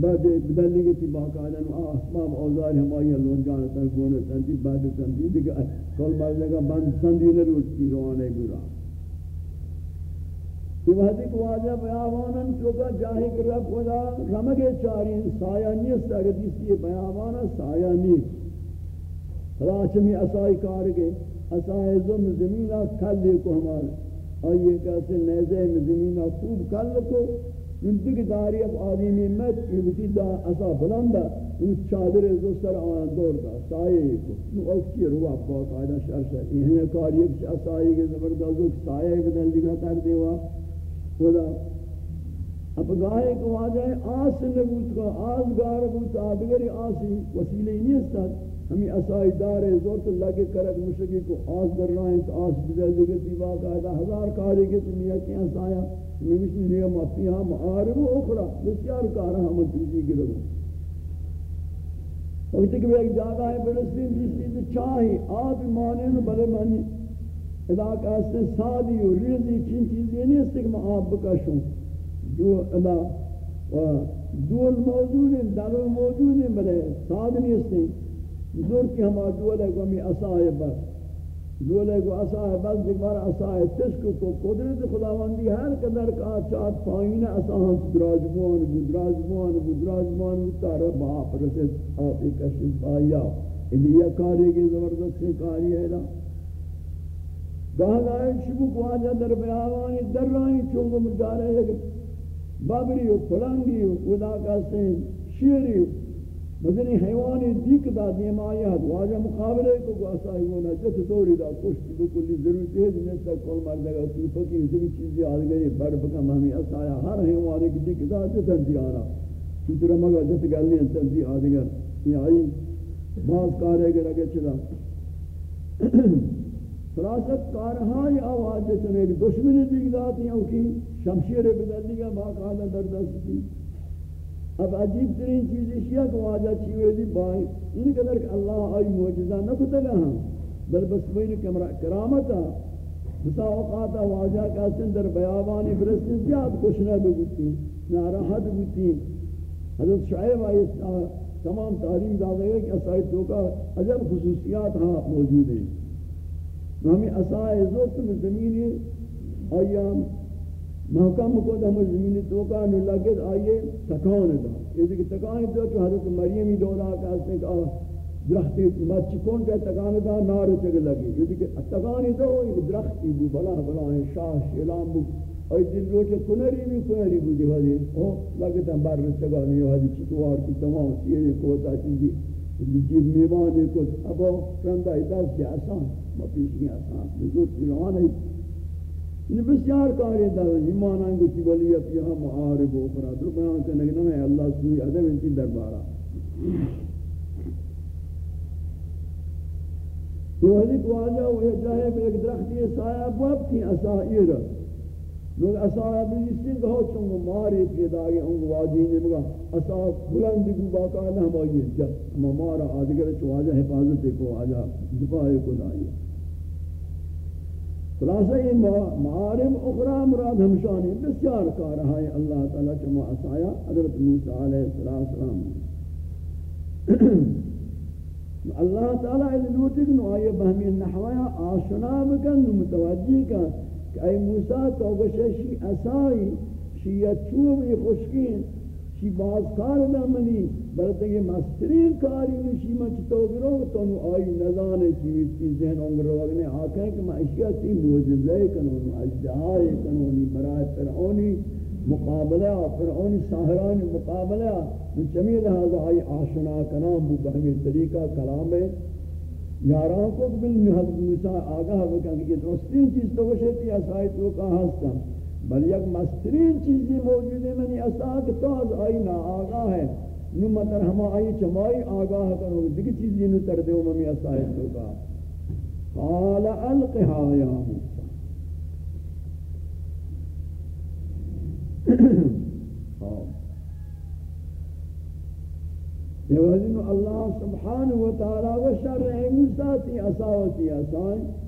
بعد بدلنے کی باقاعدہ اسباب اوزار ہماری لون جان تن کون تن دی بعد تن دی کہ کل بار لگا بند سندی نے روٹ کی روانے گرا یہ وحدی کو آجا بیاوانن چوکا جاہی کر رب خدا رمگے چاری سایہ نیست اگر دیسی بیاوانا سایہ نیست. خدا چمی اسائی کار کے اسائی زم زمینہ کھل کو ہمارے آئیے کہتے نیزے میں زمین خوب کر لکو، ان تک داری اب آدمی مت، یہ بسی دا اسا بلندہ ان چادر زستر آن دور دا سائے کو۔ نو اوکی روا پاک آئیدہ شر شر یہ ہے کاری ایک اسائی کے زبردازت سائے بدل دیگا تر دیوا۔ خدا اب گاہے کو آ جائے آس نبوت کا آس گار بوت آدگری آسی وسیلے نہیں استاد ہمیں اسائی دار زورت اللہ کے کرک مشکی کو آس در رہا ہیں، تو آس بدل دیگر دیوا قائدہ ہزار کاری کے تم یہ کیا سایا میں مشکی لیا مفی ہاں معارب و اخرى بسیار کارا ہم تنجی گرو وقت کہ ایک جاگہ ہے، فلسطین جس چیز چاہی آپ مانے نو بلے مانی ادا کہتے سادی و ریزی چین چیزیں نہیں اس تک میں آپ بکشوں جو ادا دول موجود ہیں دلو موجود ہیں، بلے ساد نہیں اس زور کی ہم دولے کو ہمیں اسائے بس دولے کو اسائے بس دیکھ اسائے تشک کو قدرت خداوندی ہر قدر کا چاہت پائین اسائے اساہم دراجبوان بو دراجبوان بو دراجبوان بو تارا باپ رسد آپ ایک اشد آیا انہی یہ کاری کی زبردست سے کاری ہے نا۔ گاہ گاہ شبو کو آجا در بیاوانی در رہی چونگو مجارے ہے بابری ہو پلانگی ہو خدا کا سین، شیری ہو مدنی حیوانی دیکھ دا دیم واجہ مقابلے کو گواسائی ہونا جس دوری دا کشتی بکلی ضرورتی ہے جنہیں تا کل مردے گا سلفکی اسی چیزی آل گئی بڑ بکم ہمیں اسایا ہر حیوانی کی دیکھ دا جسن دی آنا چوتر مگا جس گلنی انتن دی آدگر یہ آئی باز کارے گا رگے چلا. (clears throat) فراست کارہائی آواز جسن ایک دشمنی دیکھ داتی ہیں کی شمشیر بدل دیگا باقاعدہ دردست کی. اب عجیب ترین چیز اشیاء کو آجا چیوے دی بائی ان قدر کہ اللہ آئی معجزہ نہ کتا گا ہم بل بس بین کرامتا بسا اوقاتا واجہ کا سندر بیابانی برسن زیاد خوش بگتی ناراحت بگتی حضرت شعیب آئی تمام تعلیم دادا گئے کہ اسائی تو کا عجب خصوصیات ہاں موجود ہیں۔ ہمیں اسائی زورت میں زمینی آیام محکم کو دم زمین تو کا نہ لگے آئیے تکان دا۔ یہ کہ تکان دو کہ حضرت مریم دولا کا اس نے کہا درخت مچ کون کا تکان دا، نار چگ لگی۔ یہ کہ تکان دو ایک درخت بو بلا بلا شاہ شلام بو۔ اور دل رو کے کنری بھی، کنری بو جی دی والی او ہاں، لگتا بار چگا نہیں والی چتوار کی تمام یہ کو تا چیزی جیب میوان کو اب رندا اداس کے آسان مپیش آسان، بزرگ روان ہے۔ یہ بسیار کاری دا ایمان ان کو کی ولی اپ یہاں معارف و فرا در بیان کرنے کہ نہ اللہ سوئی ادم انتی دربارہ یہ ولی کو آجا وہ جاہے میں ایک درخت یہ سایہ باب تھی اسائر لوگ اسائر بھی اس کہ ہو چون ماری پیدا گئے ان واجی نے مگا اسا بلند کو باقا نہ ہم جب مارا آدگر چواجہ حفاظت کو آجا دفاع کو دائیے خلاصہ یہ معارم أخرى مراد ہمشانی بسیار کارہا ہے اللہ تعالیٰ چما اسایا حضرت موسیٰ علیہ السلام (clears throat) اللہ تعالیٰ اس لوٹک نو آئے بہمی نحویا آشنا بکن نو متوجہ کن کہ اے موسیٰ تو گششی اسائی شیعت چوبی خوشکین شی باز کار نمانی بلکہ یہ مسترین کاری نشی من چطو گرو تو نو آئی نظانے چیوی چیز ذہن انگر وگنے آکھیں کہ میں اشیاء تی موجزے کنون اجدہائے کنونی، برائے فرعونی مقابلہ، فرعونی ساہرانی مقابلہ من چمی لہذا آئی آشنا کنام بو بہمی طریقہ کلام یاران کو بل حضرت موسیٰ آگاہ بکن کہ یہ درستین چیز تو وشتی اسائی تو کہا ہستا۔ بل یک مسترین چیزی موجود ہے، منی اساق تو از آئی نا آگاہ ہے۔ نو مطر ہما آئی چمائی آگاہ کرو، دیکھ چیزی نو تر دیو ممی اسائی تو کا۔ قال القہا یا موسیٰ۔ (clears throat) یہ وزن اللہ سبحانہ وتعالی و شرع موسیٰ تی اساوتی اسائی۔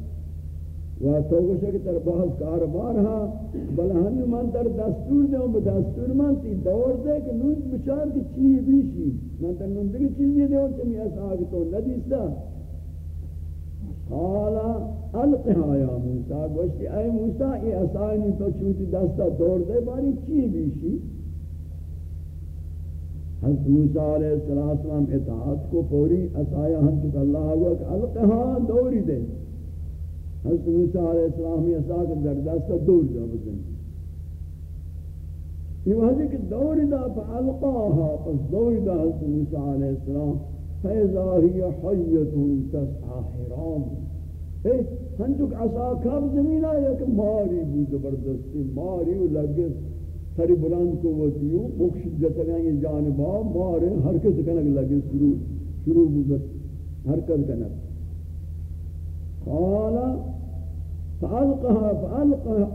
و تو گوشے کہ تر بہت کاربار ہا بل ہن من در دستور دے و دستور من تی دور دے کہ نوز بچار کی چیز بیشی۔ من تر نون دیگه چیزی دے و چمی ایسا آگے تو ندیستا۔ قالا القها ہاں یا موسیٰ، گوشتی اے موسیٰ ای اسائنی تو چوتی دستا دور دے باری چیز بیشی؟ حضرت موسیٰ علیہ السلام اطاعت کو پوری اسائیہ ہم چکا اللہ ہوا کہ القها ہاں دوری دے۔ حضرت موسیٰ علیہ السلام یہ ساکھ در دستا دور جا بزن. یہ وحضی کہ دور دا فعلقاها پس دور دا حضرت موسیٰ علیہ السلام، فیضا ہی حیت تسعا حرام. اے ہنچک عصا کب زمین آیا کہ ماری بھی زبردستی، ماری و لگے سری بلند کو وطیو مکشد جتگاں یہ جانبا، مارے حرکت کنک لگے شروع شروع بزر حرکت کنک قال فألقها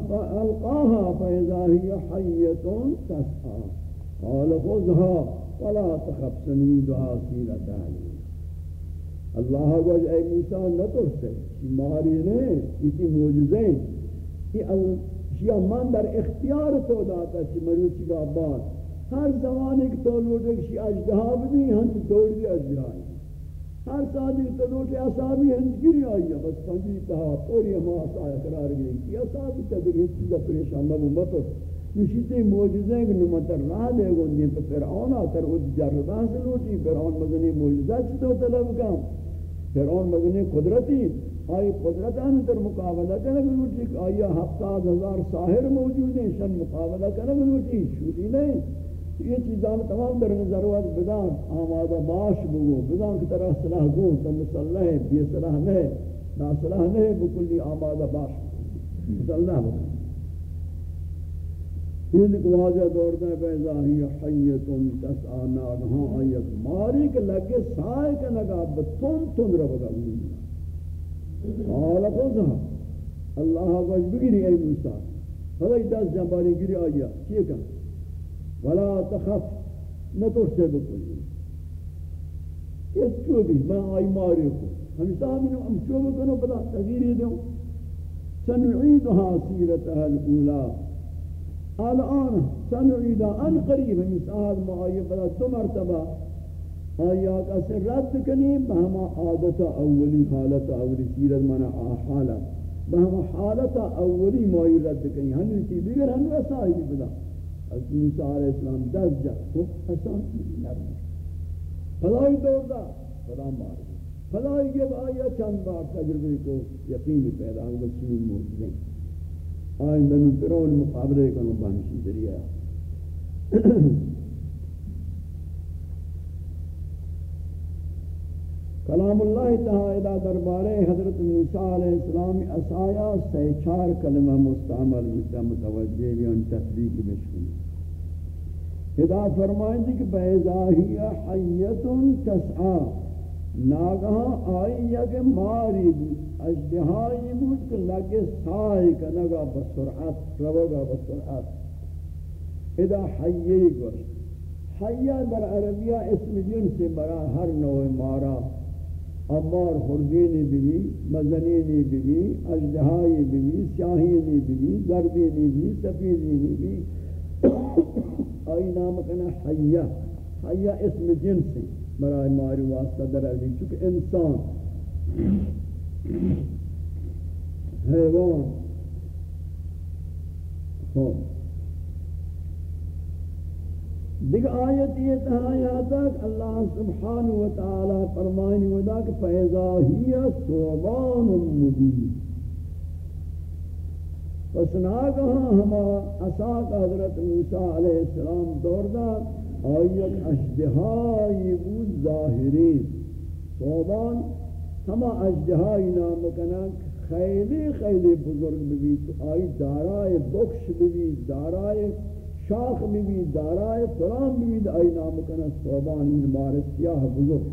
فألقاها فإذا هي حية تسعى. قال خذها ولا تخف سيلة تعليم اللہ گوش اے موسیٰ نہ ترسے ماری رہے اسی موجزے شیعہ من در اختیار تو داتا چی مروچی کا بعد ہر زمانے کی تو لوٹے کشی اجدہا بھی ہم دوڑ بھی اجدہائی. ہر سادی تو لوٹے اصابی ہنجگیری آئی ہے؟ بس پنجی تہا پوری ہم آسایا قرار گئی۔ کی اصابی تدر یہ چیزا پریشان مبو مطر نشیتے موجزے ہیں کہ نمتر راہ دے گو دیں پر فرعون آتر او جربان سے لوٹی۔ فرعون مزنی موجزہ چھتو طلب کام۔ فرعون مزنی قدرتی۔ آئی قدرت انتر مقابلہ کرنے لوٹی۔ آئی ہفتاد ہزار ساہر موجود ہیں، شن مقابلہ کرنے لوٹی۔ شوری نہیں۔ یہ چیزان تمام در نظر وقت بدان آمادہ باش بگو، بدان کی طرح صلاح گو تو مسلح ہے بی صلاح نہیں نا صلاح نہیں بکلی آمادہ باش مسلح بگو. یہ یعنی لکھ واجہ دور دیں بیضا ہی حیتن تسعا ناگہاں آیت ماری کے لگے سائے کے نگا بتون تن رو بگا قال قوزہ اللہ آگوش بگیری اے موسیٰ. فلائی دس جنباری گری آیا. چیئے کہاں ولا تخف نترسے بکلی کس چو بھی میں آئی ماری کو ہمیشہ ہمیں ہم چو بکنو پتا تغییری دوں سنعیدها سیرتها الاولا الان سنعیدها آن قریب ہمیشہ آئی مارے پتا دو مرتبہ آیا کسی رد کنیم بہما عادت اولی حالت اولی سیرت من حالت بہما حالت اولی مایی رد کنیم. هنوی چیز دیگر هنوی اصلاحی بدا از موسیٰ علیہ السلام دست جد. خب حسان نرم فلائی دور دا فلا مار فلائی جب آیا چند بار تجربے کو یقین پیدا ہو بچی موجزیں آئین دنو فرون مقابلے کنو بانشی ذریعہ کلام اللہ تعالی دربارے حضرت موسیٰ علیہ السلام اسایا سے چار کلمہ مستعمل متوجہ بیان تطبیق بشکنی خدا فرمائیں کہ بیضاہی حیتن تسعا ناگہاں آئی یک ماری بود اجدہائی بود کہ لگے سائی کا نگا بسرعت روگا بسرعت ادا حیی گوشت۔ حیہ در عربیہ اسم جن سے برا ہر نوع مارا۔ امار خردینی بھی مزنینی بھی اجدہائی بھی سیاہینی بھی زردینی بھی سفیدینی بھی آئی نام کنا حیہ. حیا اسم جنس برای ماری واسطہ در علی چونکہ انسان، حیوان. خوب دیکھ آیت یہ تہایا تک اللہ سبحانہ وتعالی فرمائنی ودا کہ فیضا ہی صوبان مبین پس ناگہاں ہما اساق حضرت موسیٰ علیہ السلام دور دا آیت اشدہائی بود ظاہری صوبان ہما اشدہائی نام کنک خیلی خیلی بزرگ بھی آئی دارائے بخش بھی دارائے شاخ بھی بھی دارائے فلان بھی بھی آئی نام کنا صوبان این سیاہ بزرگ.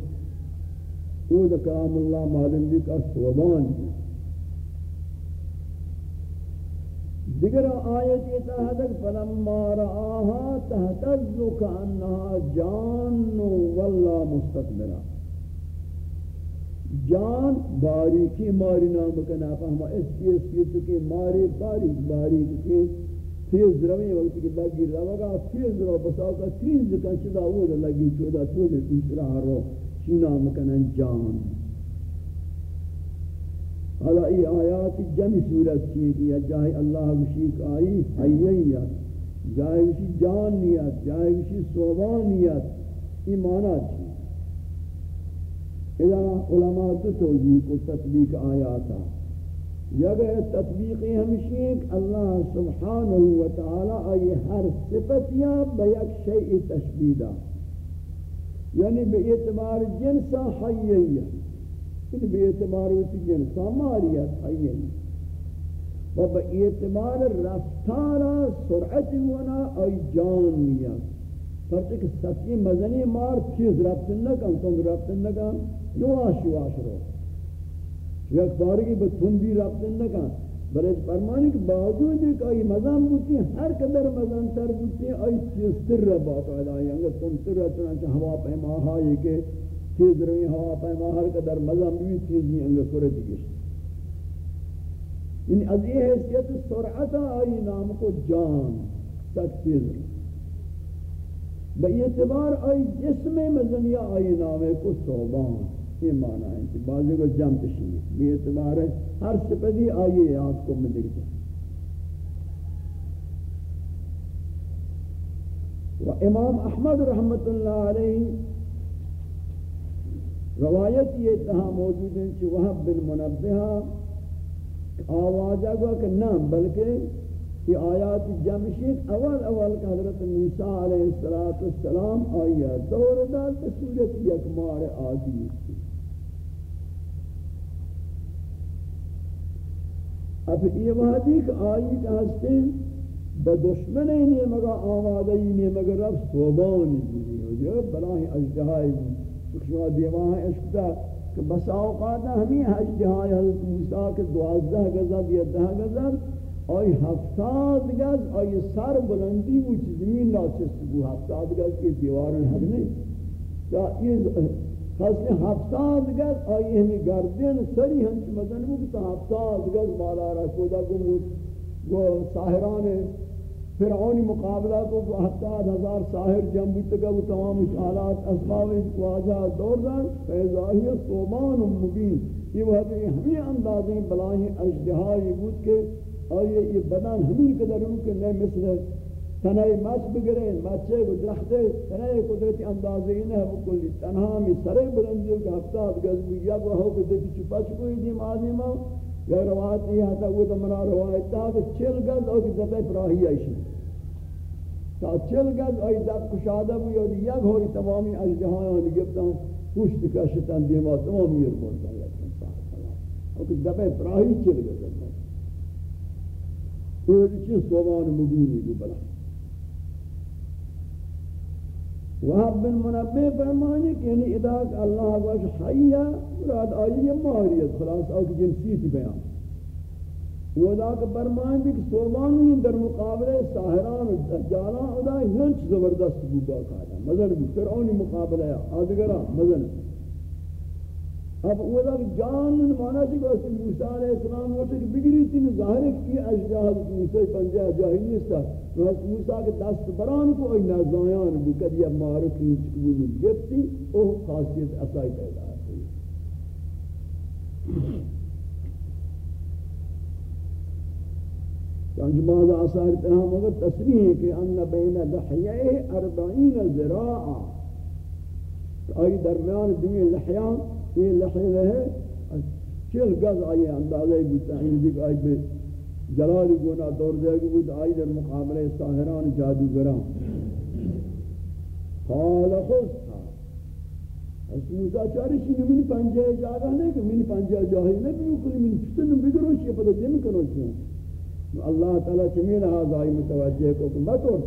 او دا کلام اللہ معلوم بھی کا صوبان بھی دیگر آیت یہ تحدک فلما رآها تحتز کانها جان واللہ مستقبرہ جان باریکی ماری نام کنا فہما اس کی اس کی تو ماری، باریک باریک کے تیز روی وقت کی لگی روگا تیز رو بساو کا تیز کن چدا وہ لگی چودا تو دے تیسرا رو. چینا مکنن جان. حالا ای آیات جمع صورت چیئے کہ یا جاہی اللہ مشیق آئی حییت جاہی وشی جان نیت جاہی وشی صوبان نیت ایمانا چیئے اذا علماء تو توجیہ کو تطبیق آیاتا. یگر تطبیقی ہمشی اللہ سبحانہ وتعالی آئی ہر صفتیاں بیک شیئی تشبیدہ یعنی بے اعتبار جنسا حییہ یعنی بے اعتبار جنسا ماریت حییہ و بے اعتبار رفتارا سرعت ہونا آئی جانیت پرچہ کہ سچی مزنی مار چیز رفتن نکن تند رفتن نکن یواش یواش رو. یک بارگی به تندی رفتن نکن بلے فرمانی کہ باوجود ایک آئی مزان بوتی ہر قدر مزان تر بوتی آئی چیزتر رہ باقاعدہ آئی انگر تنتر رہ چنانچہ ہوا پیما ہائی کہ تیز رہی، ہوا پیما ہر قدر مزان بھی چیزی انگر کرے دیگشت یعنی از یہ حیثیت سرعت آئی نام کو جان، تک تیز رہی۔ بے اعتبار آئی جسم مزنیہ آئی نام کو صوبان۔ یہ معنی ہے کہ بعضی کو جم تشیئے بے اعتبار ہے، ہر سپدی آئیے یاد کو میں دیکھ و امام احمد رحمت اللہ علیہ روایت یہ تہا موجود ہے کہ وہب بن منبہا آوازہ کو کہ نام بلکہ یہ آیات جمشید اول اول کہ حضرت موسیٰ علیہ السلام آئیہ دور دار صورت یک مار آدھی اب یہ وحدی کہ آئی کہ ہستے بدشمن ہی نہیں مگا آمادہ ہی نہیں مگا رب صوبان ہی ہو جو بلاہی اجدہائی چکہ شما دیوان عشق تا کہ بس اوقاتا ہمیں اجدہائی حضرت موسیٰ کے دوازدہ گزد یا دہ گزد آئی ہفتاد گز، آئی سر بلندی وہ زمین ناچست بو، ہفتاد گز کے دیوارن حد نہیں۔ تا یہ خاصی ہفتاد گز آئی ہمیں گردن سری ہنچ مدن مو کہ ہفتاد گز بالا رہا کودا گو گو ساہران فرعونی مقابلہ کو ہفتاد ہزار ساہر جنبی تکا وہ تمام اشعالات اسباب واجہ دور دان فیضاہی صوبان مبین. یہ وہ ہمیں اندازیں بلاہیں اجدہائی بود کے اور یہ بدن ہمیں قدر روکے نہیں مثل تنہی مچ بگرے مچے کو درختے تنہی قدرتی اندازے ہی نہیں بکلی. تنہا میں سرے بلندیوں کے ہفتاد گز بھی یا وہ ہو کہ دیتی چپا چکوئی دیم آدیما یا روایت نہیں آتا وہ تو منا روایت تا کہ چل گز اور دبے پراہی آئیشی تا چل گز اور دب کشادہ بھی اور یک ہوری تمامی اجدہایان گفتان پوشت کشتن دیما تمامی رمونتا یا اور کہ دبے پراہی چل گز یہ چیز سوان مبینی بھی بلا وہاں بن منبع فرمانی کہ یعنی اداک اللہ گوش حیہ مراد آئی ماریت خلاص آئی جنسیت بیان۔ وہ اداک فرمانی بھی کہ صوبانی در مقابلے ساہران و جالان ادا ہنچ زبردست بودا کھایا، مزن بھی، فرعونی مقابلہ آدگرہ، مزن۔ بھی اب وہ لوگ جان مانا چی کہ اسے موسیٰ علیہ السلام ہوتا کہ بگری تھی ظاہر ہے کہ یہ اجداد موسیٰ پنجہ جاہی نہیں تھا۔ موسیٰ کے دست بران کو ای نازایان بو کر یہ معرف کی چکبول او خاصیت اصائی پیدا ہے چانچہ بعض آثار تنہا مگر تصریح ہے کہ ان بین لحیئے اربعین زراعہ، آئی درمیان دیئے لحیان یہ لحیہ ہے چل گز آئی اندازہ بودتا ہے دیکھ آئی بے جلال گونا دور دے گی بود آئی در مقابلہ ساہران جادوگران قال خود اس موسیٰ چاری چی من پنجہ جاگہ نہیں کہ من پنجہ جاہی نہیں بھی کلی من چتن بگروشی پتہ جن کنوشی اللہ تعالیٰ چمیل آزائی متوجہ کو کہ مطور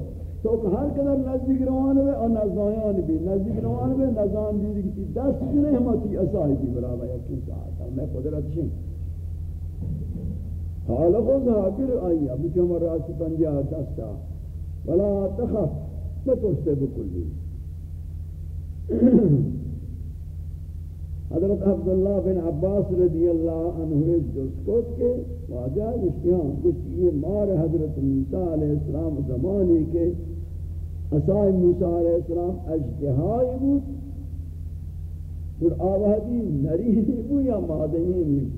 تو کہ ہر قدر نزدیک روان ہوئے اور نزدیان بھی، نزدیک روان ہوئے نزدیان بھی دیکھتی دست جنہیں ہمتی اصائی بھی برابا یقین ساعتا میں قدرت شن خالق و ذاکر آئی اب جو ہمارا راست پنجا دستا ولا تخف نترسے بکلی۔ حضرت عبداللہ بن عباس رضی اللہ عنہ جس کو کے واجہ اشتیاں کچھ یہ مار حضرت موسیٰ علیہ السلام زمانے کے اسائی موسیٰ علیہ السلام اجتہائی بود اور آوہدی نریحی بود یا مادنی بود؟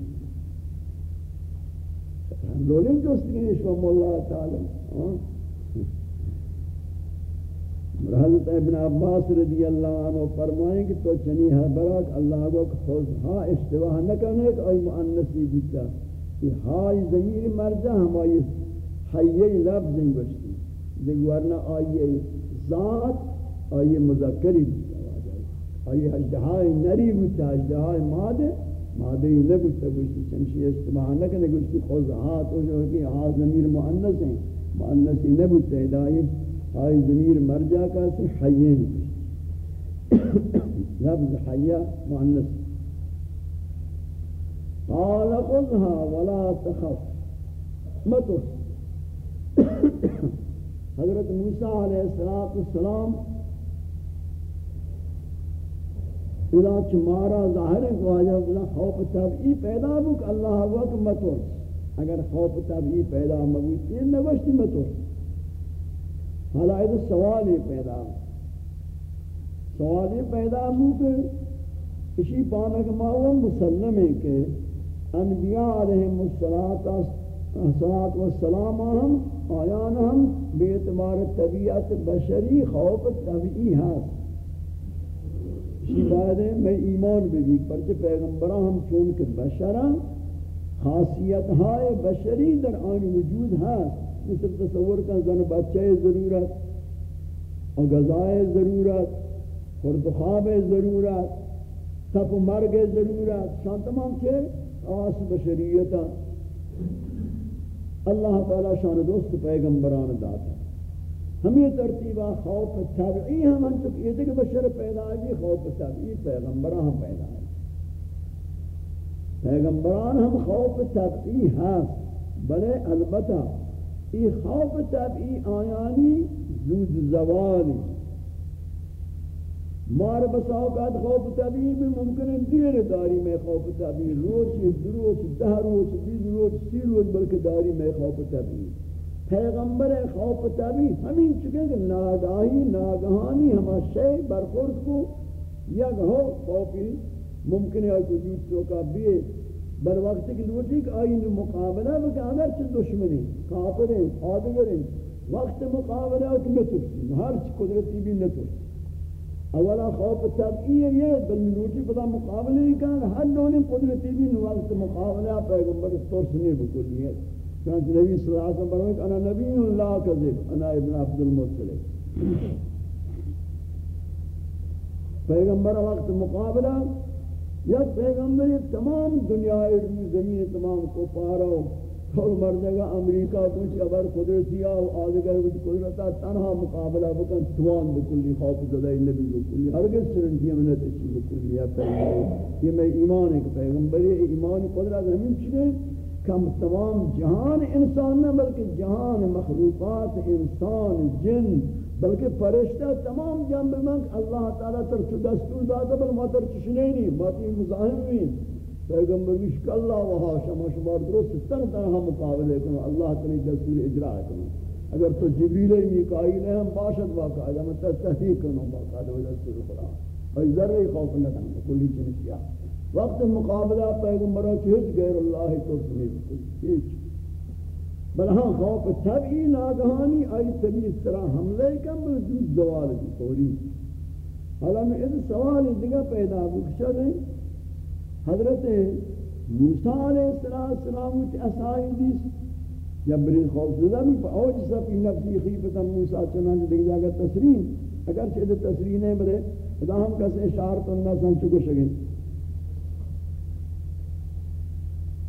لولین جست کی نشوام اللہ تعالی حضرت ابن عباس رضی اللہ عنہ فرمائیں کہ تو چنی ہے براک اللہ کو خوز ہاں اشتواہ نہ کرنے کہ آئی معنسی بیتا کہ ہائی ضمیر مرجع ہمائی حیی لفظ انگوشتی دیکھ ورنہ آئی ذات آئی مذکری بیتا آئی اجدہائی نری بیتا اجدہائی مادے مادے ہی نہ گوشتا گوشتی چنشی اشتواہ نہ کرنے گوشتی خوز ہاں تو جو کہ ہاں ضمیر معنس ہیں۔ معنسی نہ بیتا ہدایت آئی ضمیر مرجع کا سی حیین لفظ حیہ معنس قال خذها ولا تخف. متر حضرت موسیٰ علیہ السلام اذا چمارا ظاہر ہے کہ آجا خوف طبعی پیدا بک، اللہ وقت متر اگر خوف طبعی پیدا مبوتی نوشتی متر حالا ایدو سوالی پیدا سوالی پیدا ہو کہ اسی پانک ماہو مسلم ہے کہ انبیاء علیہ السلام والسلام ہم، آیان ہم، بے اعتبار طبیعت بشری خوف طبیعی ہاں۔ ہے اسی بات ہے، میں ایمان بھی پرچہ پیغمبران ہم چونکہ بشران خاصیت ہائے بشری در آن وجود ہاں۔ ہے مثل تصور کا زن بچے ضرورت اور غذائے ضرورت خردخواب ضرورت، تپ مرگ ضرورت، شان تمام کے آس بشریتا اللہ تعالی شان دوست پیغمبران داتا ہمیں ترتیبہ خوف طبعی ہم ان تک یہ کہ بشر پیدا ہے خوف طبعی پیغمبران ہم پیدا ہے پیغمبران ہم خوف طبعی ہیں، بلے البتہ ای خوف طبعی آیانی زود زوالی مار بساوقات خوف طبعی بھی ممکن ہے، دیر داری میں خوف طبعی روچ دروچ دہ روچ بیز روچ سی روچ بلکہ داری میں خوف طبعی پیغمبر خوف طبعی ہمیں چکے کہ ناگاہی، ناگہانی ہما شئی برخورد کو یک ہو خوفی ممکن ہے کہ وجود تو کا بھی بر وقت کی لوٹی کہ آئین مقابلہ بکہ اگر چھ دشمنی، کافر ہیں وقت مقابلہ ہے کہ نترسی ہر چھ قدرتی بھی نترسی اولا خوف طبعی ہے یہ بل لوٹی پدا مقابلہ ہی کہاں ہر دونی قدرتی بھی وقت مقابلہ پیغمبر ترسنے بکلی ہے چانچہ نبی صلی اللہ علیہ وسلم فرمائے انا نبی اللہ کذب، انا ابن عبد المطلب پیغمبر وقت مقابلہ یا پیغمبر تمام دنیا روی زمین، تمام کو پارا اور مردگا امریکہ کچھ ابر قدرتی آو آدھگر کچھ قدرتا تنہا مقابلہ بکن توان بکلی خوف زدہ نبی بکلی، ہرگز سرنٹی امنت اچھی بکلی ہے، پیغمبر، یہ میں ایمان ہے کہ پیغمبر ایمان قدرت ہمیں چکے کم تمام جہان انسان نہ بلکہ جہان مخلوقات، انسان، جن، بلکہ فرشتہ تمام جنب من، اللہ تعالیٰ تر چو دستور داتا، بل ما تر چشنے نہیں باتی مزاہم ہوئی۔ پیغمبر بشک اللہ وہا شما شمار درست تن تنہا مقابلے کنو، اللہ تعالی دستور اجراء کنو. اگر تو جبریل میکائیل ہم باشد باقاعدہ میں تحقیق کنو باقاعدہ دستور قرآن. اور ذرہ خوف نہ کرنا کلی چنسیا وقت مقابلہ پیغمبروں چیز غیر اللہ تو سنید ہیچ بل ہاں خوف طبعی ناگہانی آئی طبعی اس طرح حملے کم بل دوست زوال کی فوری حالا میں اس سوال دیگا پیدا بکشد ہے حضرت موسیٰ علیہ السلام کی اسائی دیس، یا بری خوف زدہ بھی پا اوج سا پی نفسی خیفتا موسیٰ چنانچہ دیکھ جاگا تسرین اگر چیز تسرین ہے بلے ادا ہم کسے اشارت اللہ سنچکو شگیں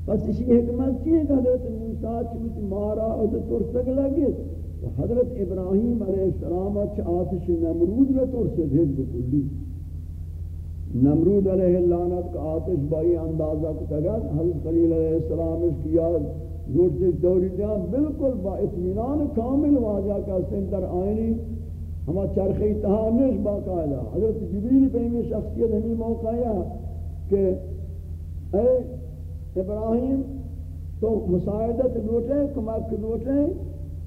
پس اسی حکمت چیئے کہ حضرت موسیٰ چوت مارا اور ترسک لگے حضرت ابراہیم علیہ السلام چھ آتش نمرود میں ترسے، بھیج بکلی۔ نمرود علیہ اللعنت کا آتش بائی اندازہ کو تگا حضرت خلیل علیہ السلام اس کی یاد زور سے دوری دیا، بالکل با اتمنان کامل واجہ کا سنتر آئینی ہما چرخی تہانش باقاعدہ حضرت جبریل پہ شخصیت ہمیں موقع ہے کہ اے ابراہیم، تو مساعدت لوٹے، کمک لوٹے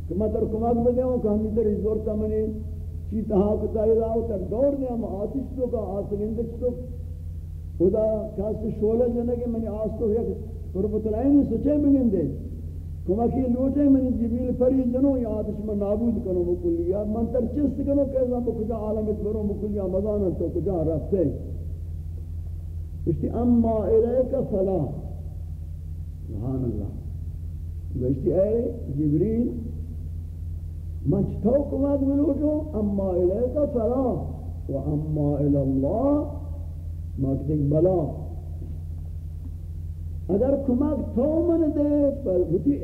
کہ میں تر کمک بدے ہوں کہ ہمیں تر زورتا منی۔ چی تحاق تایدہ ہو تر دور دے ہم آتش تو کا آسلندش تو۔ خدا کہاستے شولہ جنگے منی آس تو یک قربت العینی سچے بگن دے۔ کمکی لوٹے منی جبیل پری جنو، یا آتش میں نابود کنو مکلی، یا من تر چست کنو کہ ازم کجا عالمت برو مکلی، یا مزانا تو کجا رفتے۔ اشتی اما الیک فلا۔ سبحان اللہ۔ گوشتی، اے جبریل مچ تو کمک ملوٹو اما الیکا فلا و اما الاللہ مکتک بلا. اگر کمک تو من دے، پر ہوتی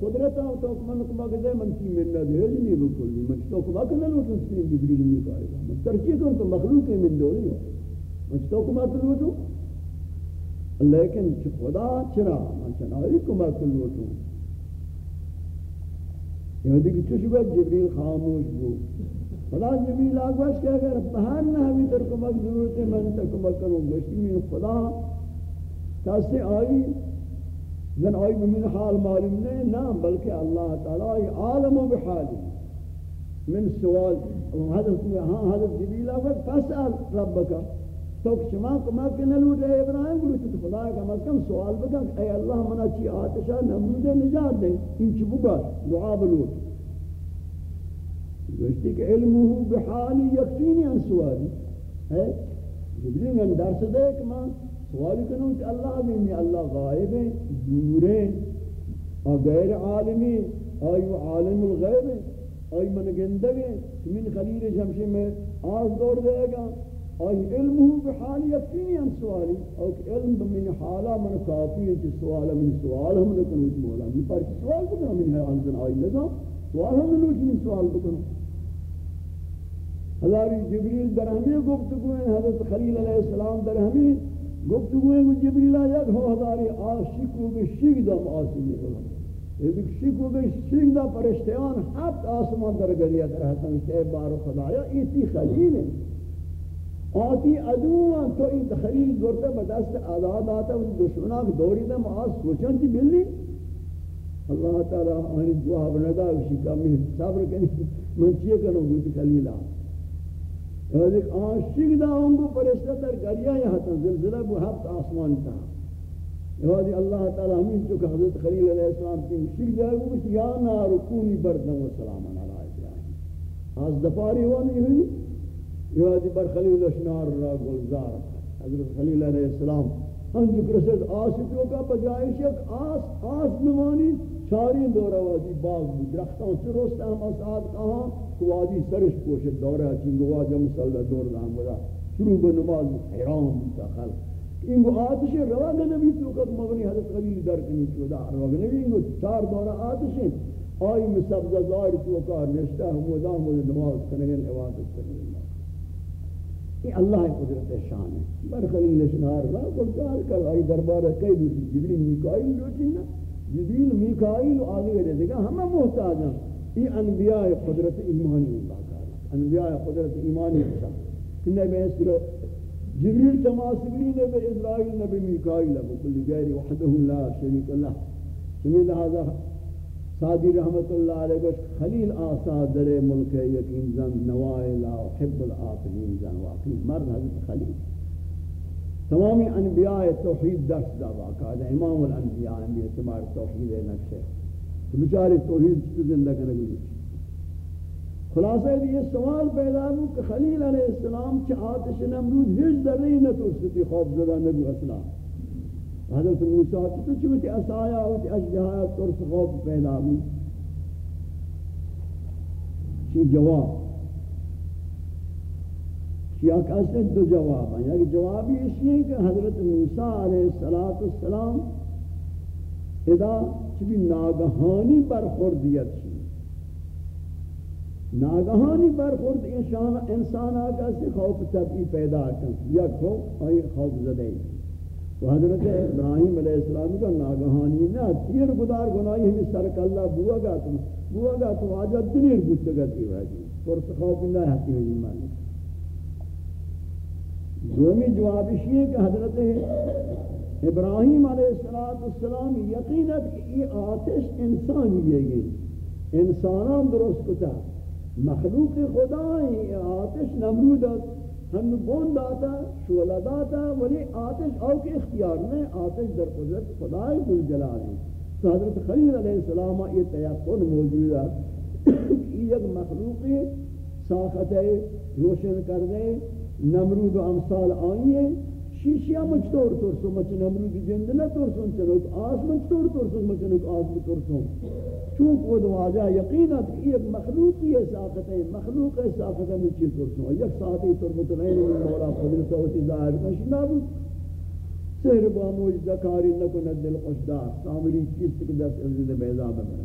قدرتا تو من کمک دے، من کی من نہ دے نہیں بکلی. مچ تو کمک نہ لوٹو سین جبریل نہیں کہے گا. من ترجیح کروں تو مخلوق من دو نہیں مچ تو کمک لوٹو لیکن خدا چرا؟ من چناری کمک لوٹوں یعنی یہ دیکھ چشبہ جبریل خاموش بو. خدا جبریل آگوش کہ اگر بہن نہ بھی تر کمک ضرورت ہے من تر کمک کروں گشتی میں خدا. کاسے آئی زن آئی من حال معلوم نہیں نہ بلکہ اللہ تعالی آئی عالم و بحالی. من سوال، حضرت ہاں حضرت جبریل آگوش فاسأل ربکا تو شما کما کہ نہ لوٹ رہے ابراہیم گلو تو خدا کا کم از کم سوال بکا اے اللہ منا چی آتشا نمرود نجات دے ان چی بگا دعا بلوٹ گوشتی کہ علمه بحالی یکفینی ان سوالی ہے جبریل میں درس دے کہ ماں سوالی کنوں کہ اللہ بھی اللہ غائب ہے دور ہے اور غیر عالمی آئی عالم الغیب ہے آئی من گندگ ہے من خلیل جمشی میں آز دور دے گا اور علم بحال یقینی ہم سوالی اور علم من حالا من کافی ہے کہ سوال من سوال ہم لکن اس جی مولا من پر سوال بکنا من ہے آنزن آئی نظام؟ سوال ہم لوچ جی من سوال بکنا ہزاری جبریل در ہمیں گفتگو ہیں حضرت خلیل علیہ السلام در ہمیں گفتگو ہیں کہ جبریل آیت ہو ہزاری آشکو کے شک دم آسی نکلا یہ شکو کے شک دا پرشتیان ہفت آسمان در گلیا در حسن سے بار خدایا، ایسی خلیل ہیں آتی ادوان تو این خلیل گرده به دست آزاد آتا و دشمنان دوریده ما آز سوچن تی بلی اللہ تعالی آنی جواب ندا وشی کا میں صبر کنی. من چیئے کنو گوتی خلیل آتا یہ ایک آشک دا انگو پرشتہ در گریا یا حتا زلزلہ بو حفت آسمان تا. یعنی یہ اللہ تعالی ہمیں چکا حضرت خلیل علیہ السلام کی شک دا گو یا نار کونی بردن و سلامان علی ابراہیم آز دفاری ہوا نہیں ہوئی یہ بر خلیل اشنار را گلزار. حضرت خلیل علیہ السلام ہم ذکر سے آسیتوں کا بجائش ایک آس آس نمانی، چاری دورہ وادی باغ بود. درختان سے روستے ہم اسعاد کہاں کہ وادی سرش پوشت دورہ چنگو واجہ مسلح دور دام بدا شروع بنماز حیران بتا خلق. انگو آتش رواگ نبی توقت مغنی حضرت خلیل در کنی چودا رواگ نبی انگو چار دورہ آتش آئی مسبزہ زائر توقع نشتہ، ہم ودام ودام نماز کنگن عبادت کنگن. یہ اللہ قدرت شان ہے۔ بر خلیل شنار را گلزار کر آئی دربار کئی دوسری جبریل میکائیل لوٹی نا۔ جبریل میکائیل آگے رہے دیگا ہمیں محتاج ہیں۔ یہ انبیاء قدرت ایمانی اللہ انبیاء قدرت ایمانی بسا نبی اسر جبریل تماسبری نبی اسرائیل، نبی میکائیل بکل غیر وحده لا شریک اللہ سمید هذا صادی رحمت اللہ علیہ گوش خلیل آسا در ملک یقین زن نوائلہ حب الآفرین زن واقعی مرد حضرت خلیل. تمامی انبیاء توحید درس دا واقعا امام الانبیاء انبیاء تمہار توحید نقشے تو بچاری توحید زندہ کرنے گئی خلاصہ یہ سوال پیدا ہو کہ خلیل علیہ السلام چھ آتش نمرود ہیچ در نہیں نہ ترستی خوف زدہ نبی اسلام حضرت موسیٰ تو چوتی اسایا ہوتی اجدہایا ترس خوف پیدا ہو چی جواب؟ کیا کہتے دو جواب ہیں؟ یک جوابی اس لیے کہ حضرت موسیٰ علیہ السلام ادا چبی ناگہانی برخوردیت چی۔ ناگہانی برخورد انسان انسان آگا سے خوف طبعی پیدا کن۔ یک خوف آئی خوف زدے۔ تو حضرت ابراہیم علیہ السلام کا ناگہانی نہ تیر گدار گناہی ہمیں سرک اللہ بوا گا تو، بوا گا تو آجا دنیر گتگا تی واجی فرص خوف نہ حتی ہوئی مانی دومی جواب اسی ہے کہ حضرت ابراہیم علیہ السلام یقینت کہ یہ آتش انسانی ہے یہ۔ انسانان درست کتا۔ مخلوق خدا ہے آتش نمرود ہم بون داتا شولہ داتا، ولی آتش او کے اختیار میں، آتش در قدرت خدا ذل جلال تو حضرت خلیل علیہ السلام یہ تیقن موجود ہے۔ ایک مخلوق ساخت روشن کر دے نمرود و امثال آئیے شیشیا مچتور ترسو مچ نمرود جند نہ ترسو چلو آس مچتور ترسو مچ نک آس ترسو چون کو دواجہ یقینت ایک مخلوقی ہے ساقت ہے، مخلوق ہے ساقت ہے مچی ترسو یک ساعتی تربت نہیں مولا قدرت ہوتی ظاہر کش نابود۔ سہر با موجدہ کاری نکند دل خوشدار سامری چیز تک دست عزیز بیضا بمرا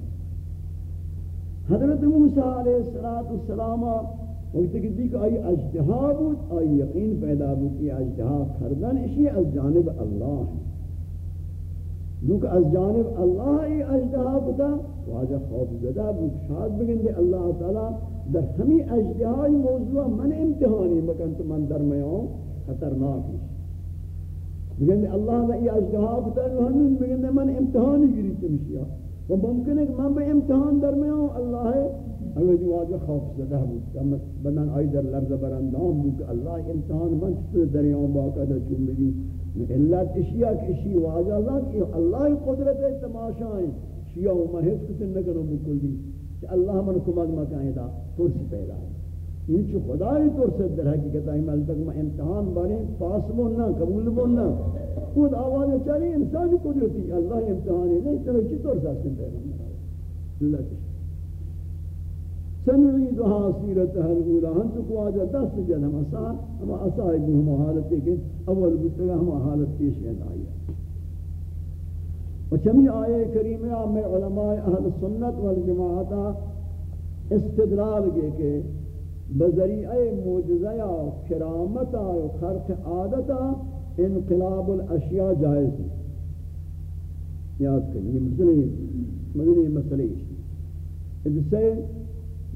حضرت موسیٰ علیہ السلام وقت کہ دیکھ آئی اجتہا بود، آئی یقین پیدا بود کہ اجتہا کردن اسی از جانب اللہ ہے۔ لوگ از جانب اللہ ای اجتہا بتا واجہ خوف زدہ بود، شاد بگن اللہ تعالی، در ہمی اجتہائی موضوع من امتحانی مکن تو من درمیان خطرناک بگن اللہ ای اجتہا بتا بگن من امتحانی گری تمشیہ و ممکن ہے کہ من بے امتحان درمیان اللہ ہے۔ اگر جو آجا خوف زدہ بود کہ بدن آئی در لرز برندام بود کہ اللہ امتحان من چطور دریان باقا در چون بگی علت اشیاء کہ اشی واجہ ذات کہ اللہ قدرت تماشا تماشائیں شیعہ و محفظ کتن نکنو بکل دی۔ کہ اللہ من کمک مکائیں دا ترسی پیدا ہے۔ یہ چو خدای ترسد در حقیقت آئی مل تک میں امتحان بارے پاس بولنا، قبول بولنا۔ خود آواز چاہیے انسانی قدرتی، اللہ امتحان ہے، نہیں چلو چی ترسا سن اللہ تشکر سنعيدها سيرتها الأولى هنتك واجه دست جل هم أسا هم أصائب هم حالتي کہ اول بتگا ہم حالت پیش آئی وچمی آئے کریمہ میں علماء اہل سنت والجماعت استدلال کے کہ بذریعہ معجزہ و کرامت و خرق عادت انقلاب الاشیاء جائز ہے یاد کریں یہ مسئلہ مدنی مسئلہ اس سے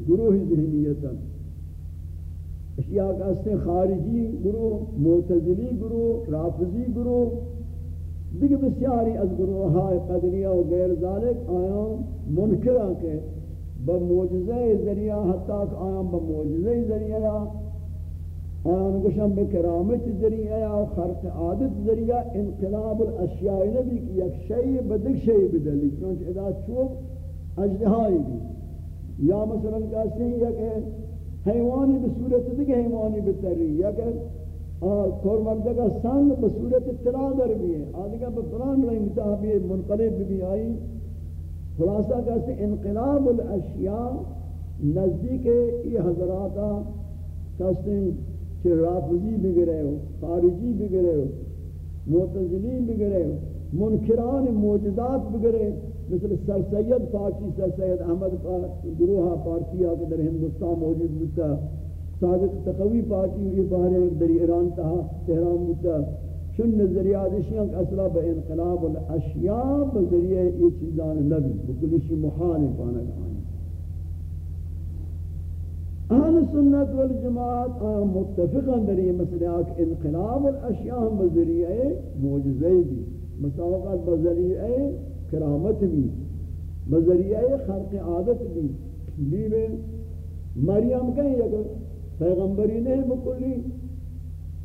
گروہ ذہنیتا۔ اشیاء کا اس خارجی گروہ، معتزلی گروہ، رافضی گروہ دیکھ بسیاری از گروہ ہائے قدریہ و غیر ذالک آیاں منکرہ کے بموجزہ ذریعہ حتیٰ کہ آیاں بموجزہ ذریعہ آیاں گوشم بکرامت ذریعہ و خرق عادت ذریعہ انقلاب الاشیاء نبی کی یک شئی بدک شئی بدلی چونچہ ادا چوب اجدہائی بھی یا مثلا کہتے ہیں یا کہ حیوانی بصورت دیگه حیوانی بتری یا کہ کورمردہ کا سنگ بصورت اطلاع در بھی ہے آدھگا بفلان رنگ تابی منقلب بھی آئی خلاصہ کہتے ہیں انقلاب الاشیاء نزدیک یہ حضراتا کہتے ہیں کہ رافضی بگرے ہو خارجی بگرے ہو معتزلی بگرے ہو منکران موجودات بگرے ہو مثل سر سید پارٹی سر سید احمد گروہ پارٹی آکے در ہندوستان موجود بودتا صادق تقوی پارٹی یہ باہر در ایران تہا، تہران بودتا، شن نظریات اشیاء کہ اصلا با انقلاب الاشیاء بذریعہ یہ چیزان نبی بکلشی محال پانا گانے اہل سنت والجماعت، آیا متفقا در یہ مسئلہ کہ انقلاب الاشیاء بذریعہ موجزے بھی، مساوقات بذریعہ کرامت بھی بذریعہ خلق عادت بھی بیب مریم کہیں یک پیغمبری نہیں بکلی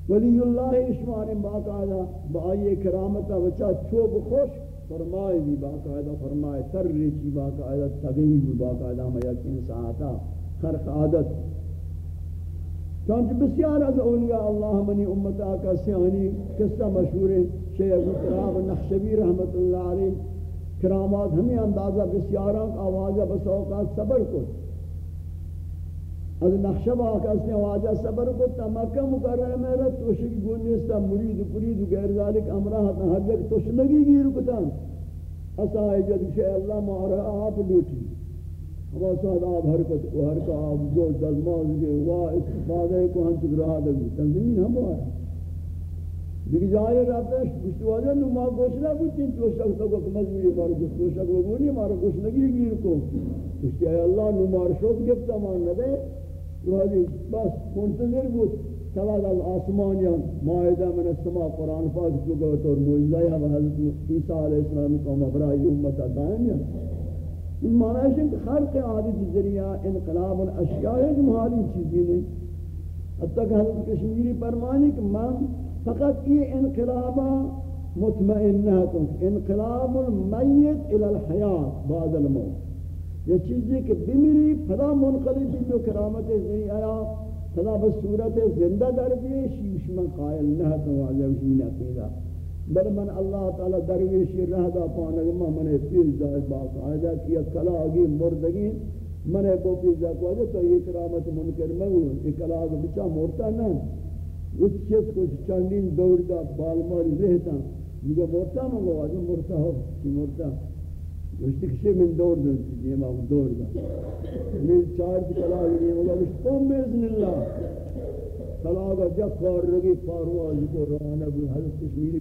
ولی اللہ اشمار باقاعدہ بآئی کرامتا وچا چوب خوش، فرمائے بھی باقاعدہ، فرمائے تر ریچی باقاعدہ، تغیب باقاعدہ میں یقین ساعتا خرق عادت۔ چونکہ بسیار از اولیاء اللہ منی امتا کا سیانی قصہ مشہور ہے، شیخ ابو نخشبی رحمت اللہ علیہ۔ کرامات ہمیں اندازہ بسیاران آوازہ بسوقات صبر کو از نخشب آقا اس نے آوازہ صبر کو تا مکہ مکرر میرا توشک گونیستا مرید، پرید غیر ذالک، امرہ ہر جگ توشنگی گیر کتا اسائی جد شیع اللہ مارا، آپ لوٹی۔ ہوا ساتھ آپ حرکت کو حرکت آپ جو دزماز کے وا استفادہ کو ہم تک رہا دے تنظیمین ہم ہوا ہے دیکھ جائے رہتا ہے کچھ واجہ نو ماں گوشنا کچھ تو شخص کو مجبوری مارو کچھ تو شخص کو مارو کچھ نگی گیر کو کچھ کہ اللہ نو مار شوق گفتا مان نہ دے تو حدی بس منتظر بود سواد الاسمان یا معاہدہ من السماء قرآن پاک جو گوہ تو موجزہ یا حضرت عیسیٰ علیہ السلام کو مبرائی امت دائم یا ان معنی ہے کہ خلق عادت ذریعہ انقلاب الاشیاء ہے جو محالی چیزیں نہیں حتی کہ حضرت کشمیری فرمانی کہ من فقط یہ انقلابا مطمئنہ انقلاب المیت الى الحیات بعد الموت۔ یہ چیزیں کہ بمیری فلا منقلب بھی جو کرامت ذریعہ فلا بصورت زندہ در بھی شیش من قائل نہ تو واجب من عقیدہ بل من اللہ تعالی درویش رہ دا پانگ ما من پیر جائز باقاعدہ کیا کلا آگی مردگی، من کو پیر جا کو تو یہ کرامت منکر میں ہوں۔ یہ کلا آگی بچا مرتا نا اس چیز کو چندین دور دا بال رہتا، جو مرتا میں وہ آدم مرتا ہو کہ مرتا؟ گوشتی کشی من دور دن یہ ما دور دا۔ من چار کلا آگی یہ مگا گوشت قوم بیزن اللہ۔ کلا گا جب کار رگی پاروازی کو روانہ بھی حضرت کشمیری